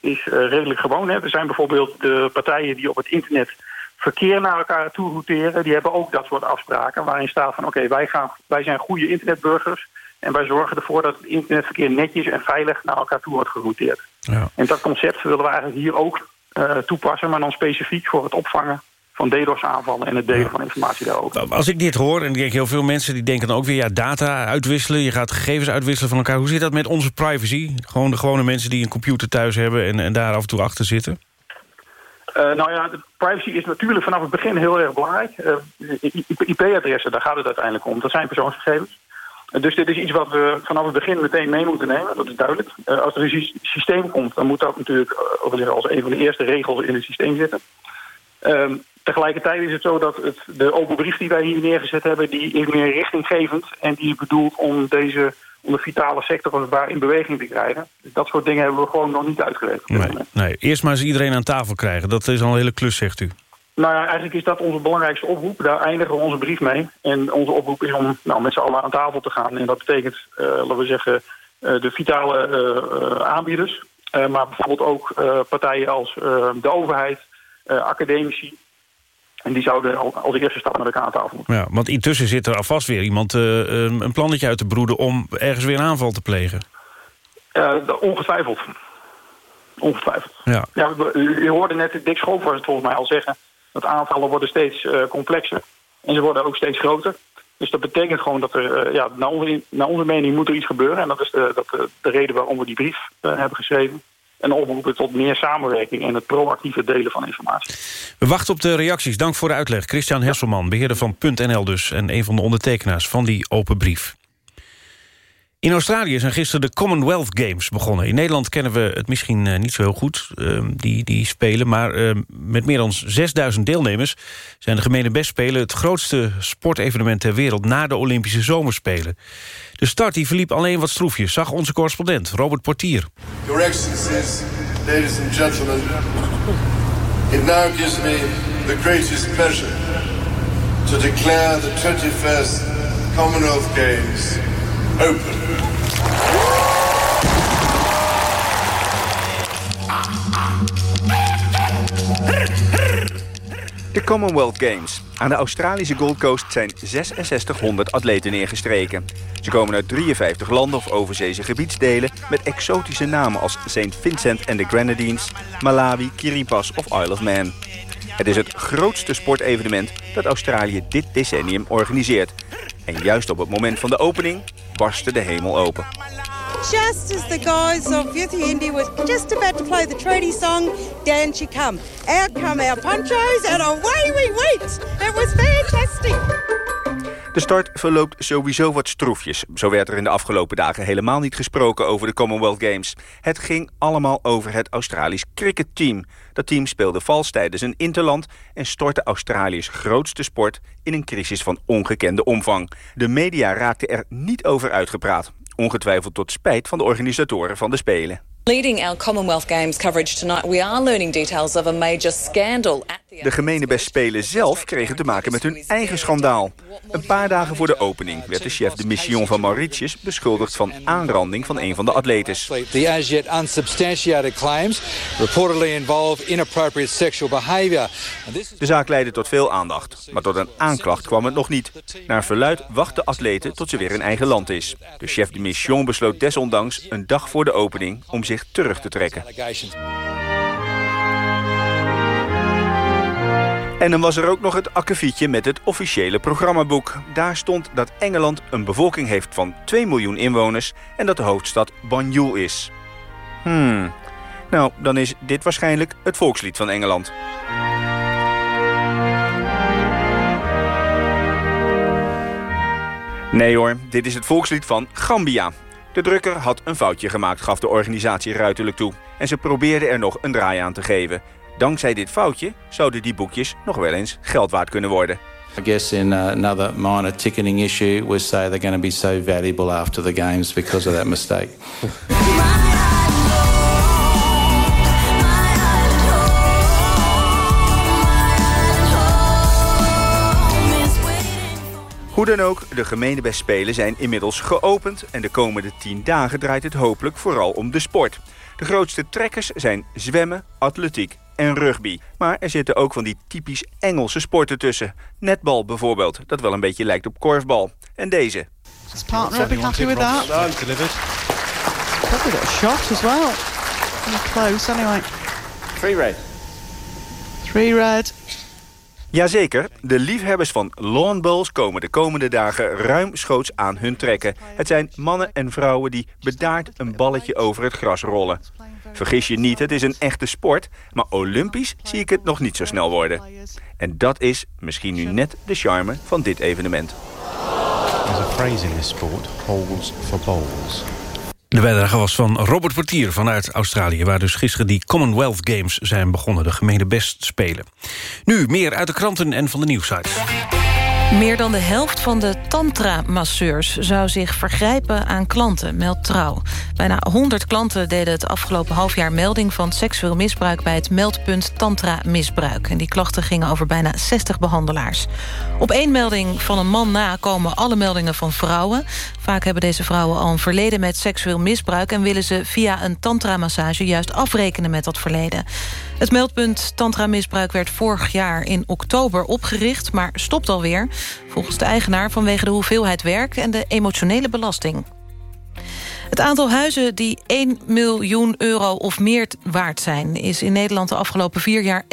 is uh, redelijk gewoon. Hè. Er zijn bijvoorbeeld de partijen die op het internet verkeer naar elkaar toe routeren... die hebben ook dat soort afspraken waarin staat van... oké, wij wij, wij zijn goede internetburgers... en wij zorgen ervoor dat het internetverkeer netjes en veilig naar elkaar toe wordt gerouteerd. Ja. En dat concept willen we eigenlijk hier ook uh, toepassen... maar dan specifiek voor het opvangen van DDoS-aanvallen en het delen van informatie daarover. Als ik dit hoor, en ik denk heel veel mensen die denken dan ook weer... ja, data uitwisselen, je gaat gegevens uitwisselen van elkaar. Hoe zit dat met onze privacy? Gewoon de gewone mensen die een computer thuis hebben... en, en daar af en toe achter zitten? Uh, nou ja, privacy is natuurlijk vanaf het begin heel erg belangrijk. Uh, IP-adressen, daar gaat het uiteindelijk om. Dat zijn persoonsgegevens. Dus dit is iets wat we vanaf het begin meteen mee moeten nemen. Dat is duidelijk. als er een systeem komt, dan moet dat natuurlijk als een van de eerste regels in het systeem zitten. Ehm, tegelijkertijd is het zo dat het, de open brief die wij hier neergezet hebben... die is meer richtinggevend en die is bedoeld om deze om de vitale sector als het ware in beweging te krijgen. Dus dat soort dingen hebben we gewoon nog niet uitgewerkt. Nee, nee, eerst maar eens iedereen aan tafel krijgen. Dat is al een hele klus, zegt u. Nou ja, eigenlijk is dat onze belangrijkste oproep. Daar eindigen we onze brief mee. En onze oproep is om nou, met z'n allen aan tafel te gaan. En dat betekent, uh, laten we zeggen, uh, de vitale uh, aanbieders. maar bijvoorbeeld ook partijen als de overheid, academici... En die zouden als eerste stap naar de kaarttafel moeten. Ja, want intussen zit er alvast weer iemand een plannetje uit te broeden... om ergens weer een aanval te plegen. Ongetwijfeld. Ongetwijfeld. Ja. Ja, je hoorde net Dick Schoof was het volgens mij al zeggen... dat aanvallen worden steeds uh, complexer. En ze worden ook steeds groter. Dus dat betekent gewoon dat er, ja, naar onze, naar onze mening moet er iets gebeuren. En dat is de, dat, de reden waarom we die brief hebben geschreven en oproepen tot meer samenwerking en het proactieve delen van informatie. We wachten op de reacties. Dank voor de uitleg. Christian Hesselman, beheerder van .nl dus... en een van de ondertekenaars van die open brief. In Australië zijn gisteren de Commonwealth Games begonnen. In Nederland kennen we het misschien uh, niet zo heel goed, uh, die, die spelen... maar uh, met meer dan 6000 deelnemers zijn de gemene bestspelen... het grootste sportevenement ter wereld na de Olympische Zomerspelen. De start die verliep alleen wat stroefjes, zag onze correspondent Robert Portier. Your Excellencies, ladies and gentlemen... it now gives me the greatest pleasure... to declare the 21st Commonwealth Games De Commonwealth Games. Aan de Australische Gold Coast zijn 6600 atleten neergestreken. Ze komen uit 53 landen of overzeese gebiedsdelen... met exotische namen als St. Vincent en de Grenadines... Malawi, Kiribati of Isle of Man. Het is het grootste sportevenement dat Australië dit decennium organiseert. En juist op het moment van de opening barstte de hemel open. Just as the guys of Youth Indy were just about to play the treaty song, down she come. Out come our ponchos and away we went. It was fantastic. De start verloopt sowieso wat stroefjes. Zo werd er in de afgelopen dagen helemaal niet gesproken over de Commonwealth Games. Het ging allemaal over het Australisch cricketteam. Dat team speelde vals tijdens een interland... en stortte Australië's grootste sport in een crisis van ongekende omvang. De media raakten er niet over uitgepraat. Ongetwijfeld tot spijt van de organisatoren van de Spelen. Leading our Commonwealth Games coverage tonight, we are learning details of a major scandal at De gemene bestspelen zelf kregen te maken met hun eigen schandaal. Een paar dagen voor de opening werd de chef de mission van Mauritius beschuldigd van aanranding van een van de atletes. The as yet unsubstantiated claims reportedly involve inappropriate sexual behavior. De zaak leidde tot veel aandacht, maar tot een aanklacht kwam het nog niet. Naar verluid wacht de atlete tot ze weer in eigen land is. De chef de mission besloot desondanks een dag voor de opening om zich terug te trekken. En dan was er ook nog het akkefietje met het officiële programmaboek. Daar stond dat Engeland een bevolking heeft van 2 miljoen inwoners... en dat de hoofdstad Banjul is. Hmm, nou, dan is dit waarschijnlijk het volkslied van Engeland. Nee hoor, dit is het volkslied van Gambia. De drukker had een foutje gemaakt, gaf de organisatie ruiterlijk toe. En ze probeerden er nog een draai aan te geven. Dankzij dit foutje zouden die boekjes nog wel eens geld waard kunnen worden. I guess in uh, another minor ticketing issue, we say they're going to be so valuable after the games because of that mistake. Hoe dan ook, de gemeenebestspelen zijn inmiddels geopend... en de komende tien dagen draait het hopelijk vooral om de sport. De grootste trekkers zijn zwemmen, atletiek en rugby. Maar er zitten ook van die typisch Engelse sporten tussen. Netbal bijvoorbeeld, dat wel een beetje lijkt op korfbal. En deze. His partner will be happy with that. Delivered. Probably got a shot as well. Close anyway. Free red. Three red. Jazeker, de liefhebbers van lawn bowls komen de komende dagen ruimschoots aan hun trekken. Het zijn mannen en vrouwen die bedaard een balletje over het gras rollen. Vergis je niet, het is een echte sport, maar olympisch zie ik het nog niet zo snel worden. En dat is misschien nu net de charme van dit evenement. There's a phrase in this sport, holes for bowls. De bijdrage was van Robert Portier vanuit Australië... waar dus gisteren die Commonwealth Games zijn begonnen... de gemene best spelen. Nu meer uit de kranten en van de nieuwsites. Meer dan de helft van de tantra-masseurs zou zich vergrijpen aan klanten, meldt Trouw. Bijna 100 klanten deden het afgelopen halfjaar melding van seksueel misbruik bij het meldpunt tantra-misbruik. En die klachten gingen over bijna 60 behandelaars. Op één melding van een man na komen alle meldingen van vrouwen. Vaak hebben deze vrouwen al een verleden met seksueel misbruik... en willen ze via een tantra-massage juist afrekenen met dat verleden. Het meldpunt tantra-misbruik werd vorig jaar in oktober opgericht... maar stopt alweer, volgens de eigenaar vanwege de hoeveelheid werk... en de emotionele belasting. Het aantal huizen die 1 miljoen euro of meer waard zijn... is in Nederland de afgelopen vier jaar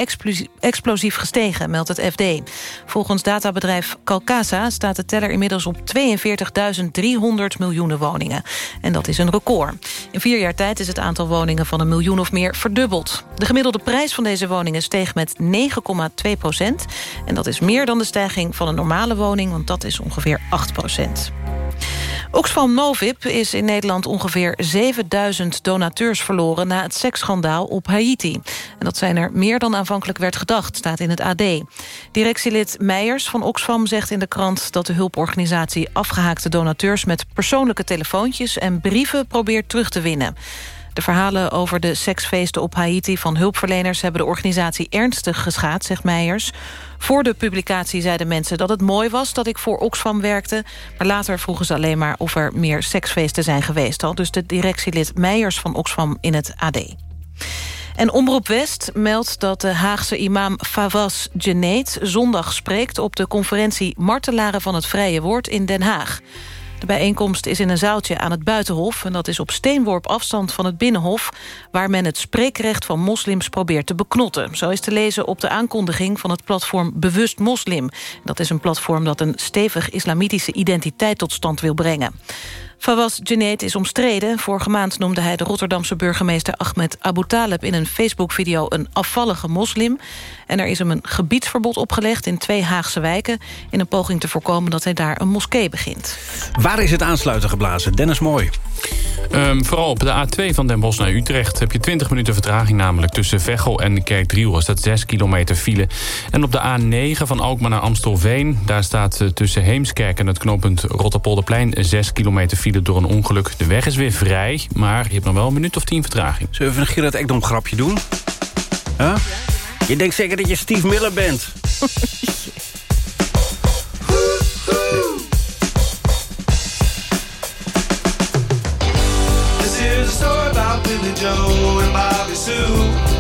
explosief, gestegen, meldt het FD. Volgens databedrijf Calcasa staat de teller inmiddels op 42.300 miljoenen woningen. En dat is een record. In vier jaar tijd is het aantal woningen van een miljoen of meer verdubbeld. De gemiddelde prijs van deze woningen steeg met 9,2 procent. En dat is meer dan de stijging van een normale woning... want dat is ongeveer 8 procent. Oxfam Novib is in Nederland ongeveer 7000 donateurs verloren... na het seksschandaal op Haiti. En dat zijn er meer dan aanvankelijk werd gedacht, staat in het AD. Directielid Meijers van Oxfam zegt in de krant... dat de hulporganisatie afgehaakte donateurs... met persoonlijke telefoontjes en brieven probeert terug te winnen. De verhalen over de seksfeesten op Haiti van hulpverleners... hebben de organisatie ernstig geschaad, zegt Meijers. Voor de publicatie zeiden mensen dat het mooi was dat ik voor Oxfam werkte. Maar later vroegen ze alleen maar of er meer seksfeesten zijn geweest. Al dus de directielid Meijers van Oxfam in het AD. En Omroep West meldt dat de Haagse imam Favas Geneet... zondag spreekt op de conferentie Martelaren van het Vrije Woord in Den Haag. De bijeenkomst is in een zaaltje aan het Buitenhof... en dat is op steenworp afstand van het Binnenhof... waar men het spreekrecht van moslims probeert te beknotten. Zo is te lezen op de aankondiging van het platform Bewust Moslim. Dat is een platform dat een stevig islamitische identiteit tot stand wil brengen. Fawaz Geneet is omstreden. Vorige maand noemde hij de Rotterdamse burgemeester Ahmed Abu Taleb... in een Facebook-video een afvallige moslim. En er is hem een gebiedsverbod opgelegd in twee Haagse wijken... in een poging te voorkomen dat hij daar een moskee begint. Waar is het aansluiten geblazen? Dennis Mooi. Um, vooral op de A2 van Den Bosch naar Utrecht heb je 20 minuten vertraging... namelijk tussen Veghel en Kerkdriel is dat 6 kilometer file. En op de A9 van Alkmaar naar Amstelveen... daar staat uh, tussen Heemskerk en het knooppunt Rotterpolderplein... 6 kilometer file door een ongeluk. De weg is weer vrij, maar je hebt nog wel een minuut of 10 vertraging. Zullen we een Gerard Ekdom grapje doen? Huh? Je denkt zeker dat je Steve Miller bent. [laughs] This is a story about Billy Joe and Bobby Sue.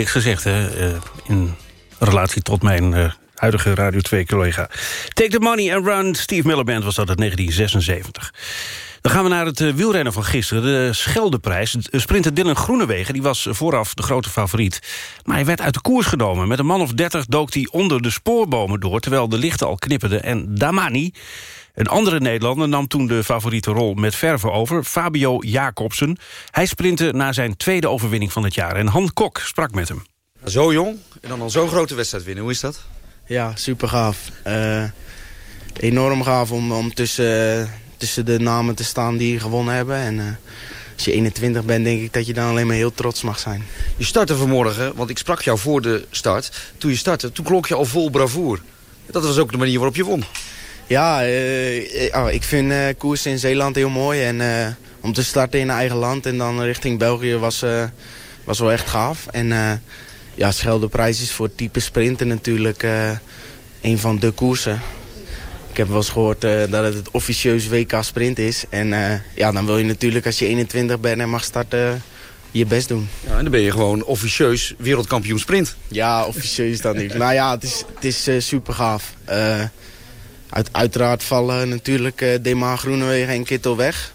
Niks gezegd, hè, eh, in relatie tot mijn eh, huidige Radio 2-collega. Take the Money and Run, Steve Miller Band was dat uit 1976. Dan gaan we naar het eh, wielrennen van gisteren, de Scheldeprijs. De Sprinter Dylan Groenewegen die was vooraf de grote favoriet. Maar hij werd uit de koers genomen. Met een man of 30 dook hij onder de spoorbomen door... terwijl de lichten al knipperden. En Damani, een andere Nederlander, nam toen de favoriete rol met verve over. Fabio Jacobsen. Hij sprintte naar zijn tweede overwinning van het jaar. En Han Kok sprak met hem. Zo jong en dan al zo'n grote wedstrijd winnen. Hoe is dat? Ja, super gaaf. Eh, enorm gaaf om, om tussen, tussen de namen te staan die gewonnen hebben. En eh, als je 21 bent, denk ik dat je dan alleen maar heel trots mag zijn. Je startte vanmorgen, want ik sprak jou voor de start. Toen je startte, toen klonk je al vol bravoer. Dat was ook de manier waarop je won. Ja, eh, eh, oh, ik vind eh koers in Zeeland heel mooi. En om te starten in eigen land en dan richting België was, was wel echt gaaf. En ja, Scheldeprijs is voor type sprinten natuurlijk een van de koersen. Ik heb wel eens gehoord eh, dat het het officieus WK sprint is. En ja, dan wil je natuurlijk als je 21 bent en mag starten je best doen. Ja, en dan ben je gewoon officieus wereldkampioen sprint. Ja, officieus dan niet. [laughs] nou ja, het is, het is super gaaf. Eh, uit, uiteraard vallen natuurlijk eh Dema Groenewegen en Kittel weg.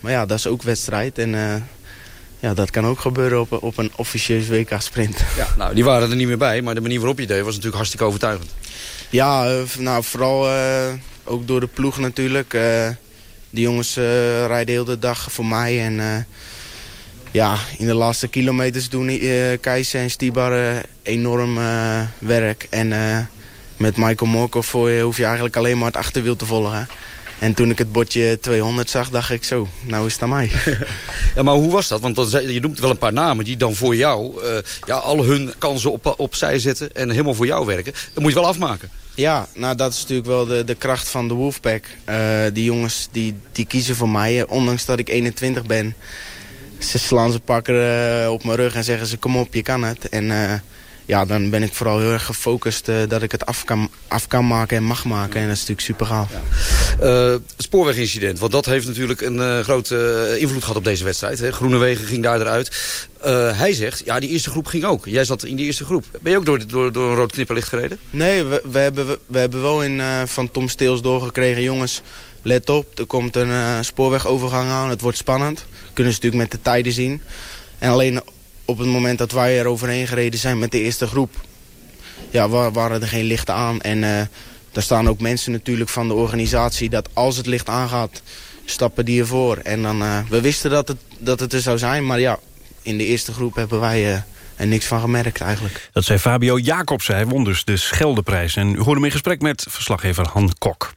Maar ja, dat is ook wedstrijd. En eh, ja, dat kan ook gebeuren op, op een officieus WK-sprint. [laughs] Ja, nou, die waren er niet meer bij, maar de manier waarop je deed was natuurlijk hartstikke overtuigend. Ja, eh, nou, vooral eh, ook door de ploeg natuurlijk. Eh, die jongens eh, rijden heel de dag voor mij. En eh, ja, in de laatste kilometers doen eh Kees en Stibar eh, enorm eh, werk. En eh, met Michael Morkov voor je hoef je eigenlijk alleen maar het achterwiel te volgen. En toen ik het bordje 200 zag, dacht ik zo, nou is het aan mij. [laughs] Ja, maar hoe was dat? Want dan je noemt wel een paar namen die dan voor jou... eh, ja, al hun kansen op, opzij zetten en helemaal voor jou werken. Dat moet je wel afmaken. Ja, nou dat is natuurlijk wel de, de kracht van de Wolfpack. Eh, die jongens die, die kiezen voor mij, eh, ondanks dat ik 21 ben. Ze slaan ze pakken eh, op mijn rug en zeggen ze kom op, je kan het. En eh, ja, dan ben ik vooral heel erg gefocust eh, dat ik het af kan, af kan maken en mag maken. En dat is natuurlijk super gaaf. Eh, spoorwegincident, want dat heeft natuurlijk een eh, grote invloed gehad op deze wedstrijd. Hè. Groenewegen ging daar eruit. Hij zegt, ja, die eerste groep ging ook. Jij zat in die eerste groep. Ben je ook door, door, door een rood knipperlicht gereden? Nee, we, we, hebben, we, we hebben wel in, van Tom Steels doorgekregen... jongens, let op, er komt een spoorwegovergang aan. Het wordt spannend. Kunnen ze natuurlijk met de tijden zien. En alleen op het moment dat wij er overheen gereden zijn met de eerste groep... Ja, wa- waren er geen lichten aan. En eh daar staan ook mensen natuurlijk van de organisatie... dat als het licht aangaat, stappen die ervoor. En dan, eh, we wisten dat het, dat het er zou zijn, maar ja... in de eerste groep hebben wij eh, er niks van gemerkt eigenlijk. Dat zei Fabio Jacobsen. Hij won dus de Scheldeprijs. En u hoorde hem in gesprek met verslaggever Han Kok.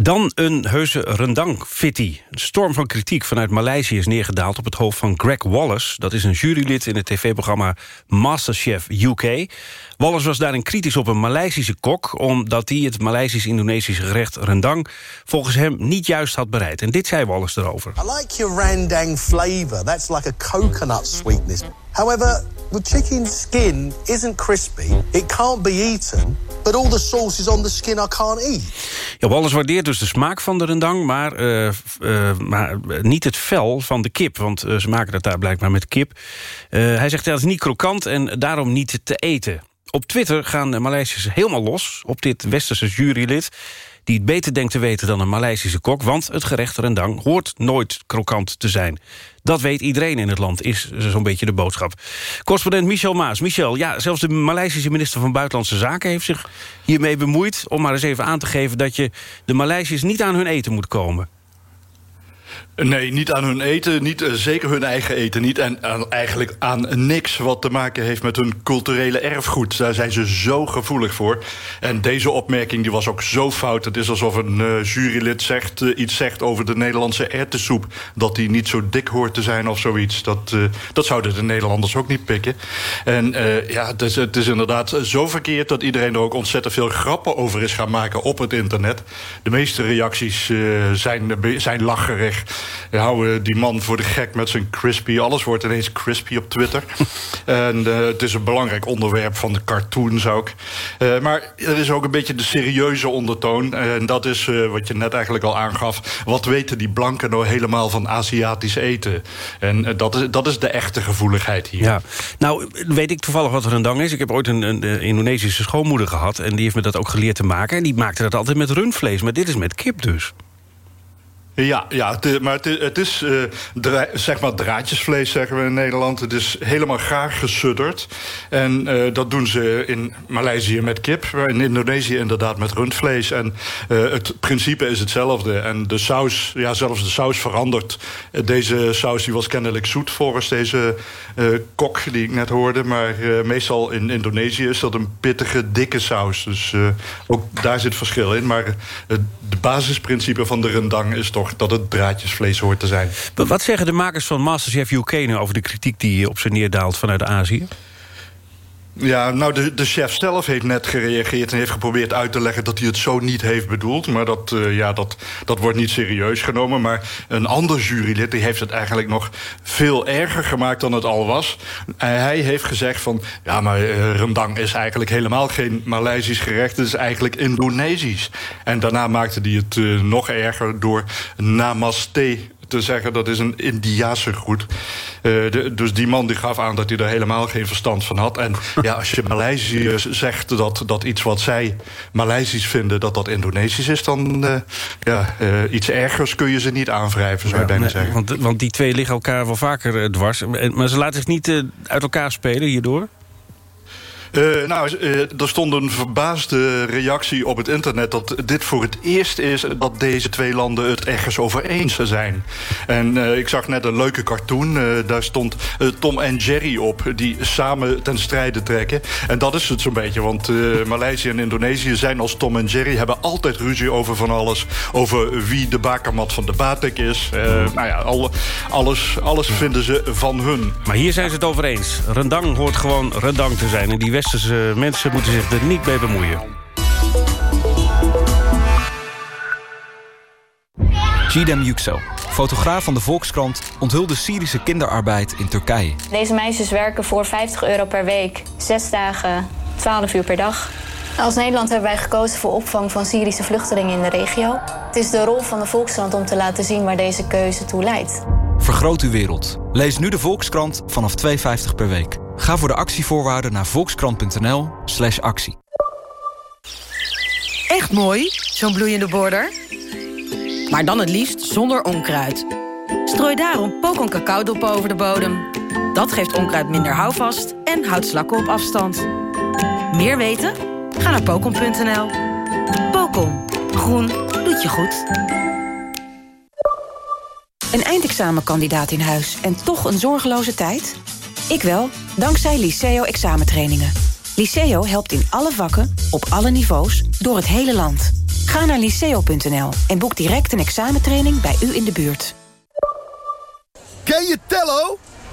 Dan een heuse rendang-fitty. Een storm van kritiek vanuit Maleisië is neergedaald... op het hoofd van Greg Wallace. Dat is een jurylid in het tv-programma Masterchef UK. Wallace was daarin kritisch op een Maleisische kok... omdat hij het Maleisisch-Indonesisch gerecht rendang... volgens hem niet juist had bereid. En dit zei Wallace erover. I like your randang flavour. That's like a coconut sweetness. However, the chicken skin isn't crispy. It can't be eaten. But all the sauce is on the skin I can't eat. Ja, Wallace waardeert dus de smaak van de rendang... maar, eh, eh, maar niet het vel van de kip. Want eh, ze maken dat daar blijkbaar met kip. Eh, hij zegt dat het is niet krokant en daarom niet te eten. Op Twitter gaan de Maleisiërs helemaal los op dit westerse jurylid... die het beter denkt te weten dan een Maleisische kok... want het gerecht rendang hoort nooit krokant te zijn. Dat weet iedereen in het land, is zo'n beetje de boodschap. Correspondent Michel Maas. Michel, ja, zelfs de Maleisische minister van Buitenlandse Zaken... heeft zich hiermee bemoeid om maar eens even aan te geven... dat je de Maleisiërs niet aan hun eten moet komen. Nee, niet aan hun eten, niet, eh, zeker hun eigen eten niet. En eigenlijk aan niks wat te maken heeft met hun culturele erfgoed. Daar zijn ze zo gevoelig voor. En deze opmerking die was ook zo fout. Het is alsof een eh, jurylid zegt, eh, iets zegt over de Nederlandse erwtensoep. Dat die niet zo dik hoort te zijn of zoiets. Dat, dat zouden de Nederlanders ook niet pikken. En ja, het is, het is inderdaad zo verkeerd... dat iedereen er ook ontzettend veel grappen over is gaan maken op het internet. De meeste reacties zijn, zijn lacherig. We houden die man voor de gek met zijn crispy. Alles wordt ineens crispy op Twitter. [laughs] en uh, het is een belangrijk onderwerp van de cartoons ook. Uh, maar er is ook een beetje de serieuze ondertoon. En dat is uh, wat je net eigenlijk al aangaf. Wat weten die blanken nou helemaal van Aziatisch eten? En dat, is, dat is de echte gevoeligheid hier. Ja. Nou, weet ik toevallig wat rendang is. Ik heb ooit een, een, een Indonesische schoonmoeder gehad. En die heeft me dat ook geleerd te maken. En die maakte dat altijd met rundvlees. Maar dit is met kip dus. Ja, ja maar het, is dra zeg maar draadjesvlees, zeggen we in Nederland. Het is helemaal gaar gesudderd. En uh, dat doen ze in Maleisië met kip. In Indonesië inderdaad met rundvlees. En uh, het principe is hetzelfde. En de saus, ja, zelfs de saus verandert. Deze saus die was kennelijk zoet volgens deze kok die ik net hoorde. Maar meestal in Indonesië is dat een pittige, dikke saus. Dus ook daar zit verschil in. Maar het basisprincipe van de rendang is toch dat het draadjesvlees hoort te zijn. Wat zeggen de makers van Masterchef UK nu over de kritiek die op ze neerdaalt vanuit Azië? Ja, nou, de, de chef zelf heeft net gereageerd... en heeft geprobeerd uit te leggen dat hij het zo niet heeft bedoeld. Maar dat, uh, ja, dat, dat wordt niet serieus genomen. Maar een ander jurylid die heeft het eigenlijk nog veel erger gemaakt dan het al was. Uh, hij heeft gezegd van... ja, maar uh, rendang is eigenlijk helemaal geen Maleisisch gerecht. Het is eigenlijk Indonesisch. En daarna maakte hij het nog erger door namaste te zeggen dat is een Indiase goed. Uh, de, dus die man die gaf aan dat hij er helemaal geen verstand van had. En [laughs] ja, als je Maleisië zegt dat, dat iets wat zij Maleisisch vinden... dat dat Indonesisch is, dan uh, ja, uh, iets ergers kun je ze niet aanwrijven, zou je bijna nee, zeggen. Want, want die twee liggen elkaar wel vaker dwars. Maar ze laten zich niet uit elkaar spelen hierdoor? Uh, nou, uh, er stond een verbaasde reactie op het internet... dat dit voor het eerst is dat deze twee landen het ergens over eens zijn. En uh, ik zag net een leuke cartoon. daar stond Tom en Jerry op, die samen ten strijde trekken. En dat is het zo'n beetje, want Maleisië en Indonesië zijn als Tom en Jerry... hebben altijd ruzie over van alles. Over wie de bakermat van de batik is. nou ja, alle, alles, alles vinden ze van hun. Maar hier zijn ze het over eens. Rendang hoort gewoon rendang te zijn. En die westerse mensen moeten zich er niet mee bemoeien. Gidem Yüksel, fotograaf van de Volkskrant... onthulde Syrische kinderarbeid in Turkije. Deze meisjes werken voor 50 euro per week, zes dagen, 12 uur per dag. Als Nederland hebben wij gekozen voor opvang van Syrische vluchtelingen in de regio. Het is de rol van de Volkskrant om te laten zien waar deze keuze toe leidt. Vergroot uw wereld. Lees nu de Volkskrant vanaf 2,50 per week. Ga voor de actievoorwaarden naar volkskrant.nl slash actie. Echt mooi, zo'n bloeiende border. Maar dan het liefst zonder onkruid. Strooi daarom pokon cacaodop over de bodem. Dat geeft onkruid minder houvast en houdt slakken op afstand. Meer weten? Ga naar pokon.nl. Pokon. Groen doet je goed. Een eindexamenkandidaat in huis en toch een zorgeloze tijd? Ik wel, dankzij Liceo examentrainingen. Liceo helpt in alle vakken, op alle niveaus, door het hele land. Ga naar liceo.nl en boek direct een examentraining bij u in de buurt. Ken je Tello?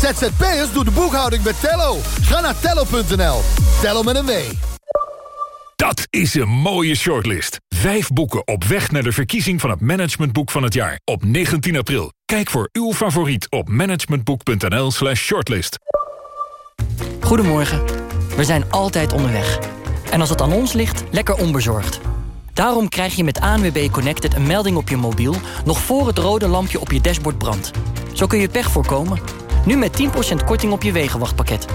ZZP'ers doet de boekhouding met Tello. Ga naar tello.nl. Tello met een W. Dat is een mooie shortlist. Vijf boeken op weg naar de verkiezing van het managementboek van het jaar. Op 19 april. Kijk voor uw favoriet op managementboek.nl slash shortlist. Goedemorgen. We zijn altijd onderweg. En als het aan ons ligt, lekker onbezorgd. Daarom krijg je met ANWB Connected een melding op je mobiel... nog voor het rode lampje op je dashboard brandt. Zo kun je pech voorkomen. Nu met 10% korting op je wegenwachtpakket.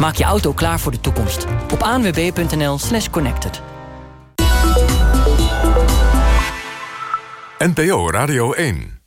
Maak je auto klaar voor de toekomst. Op anwb.nl slash connected. NPO Radio 1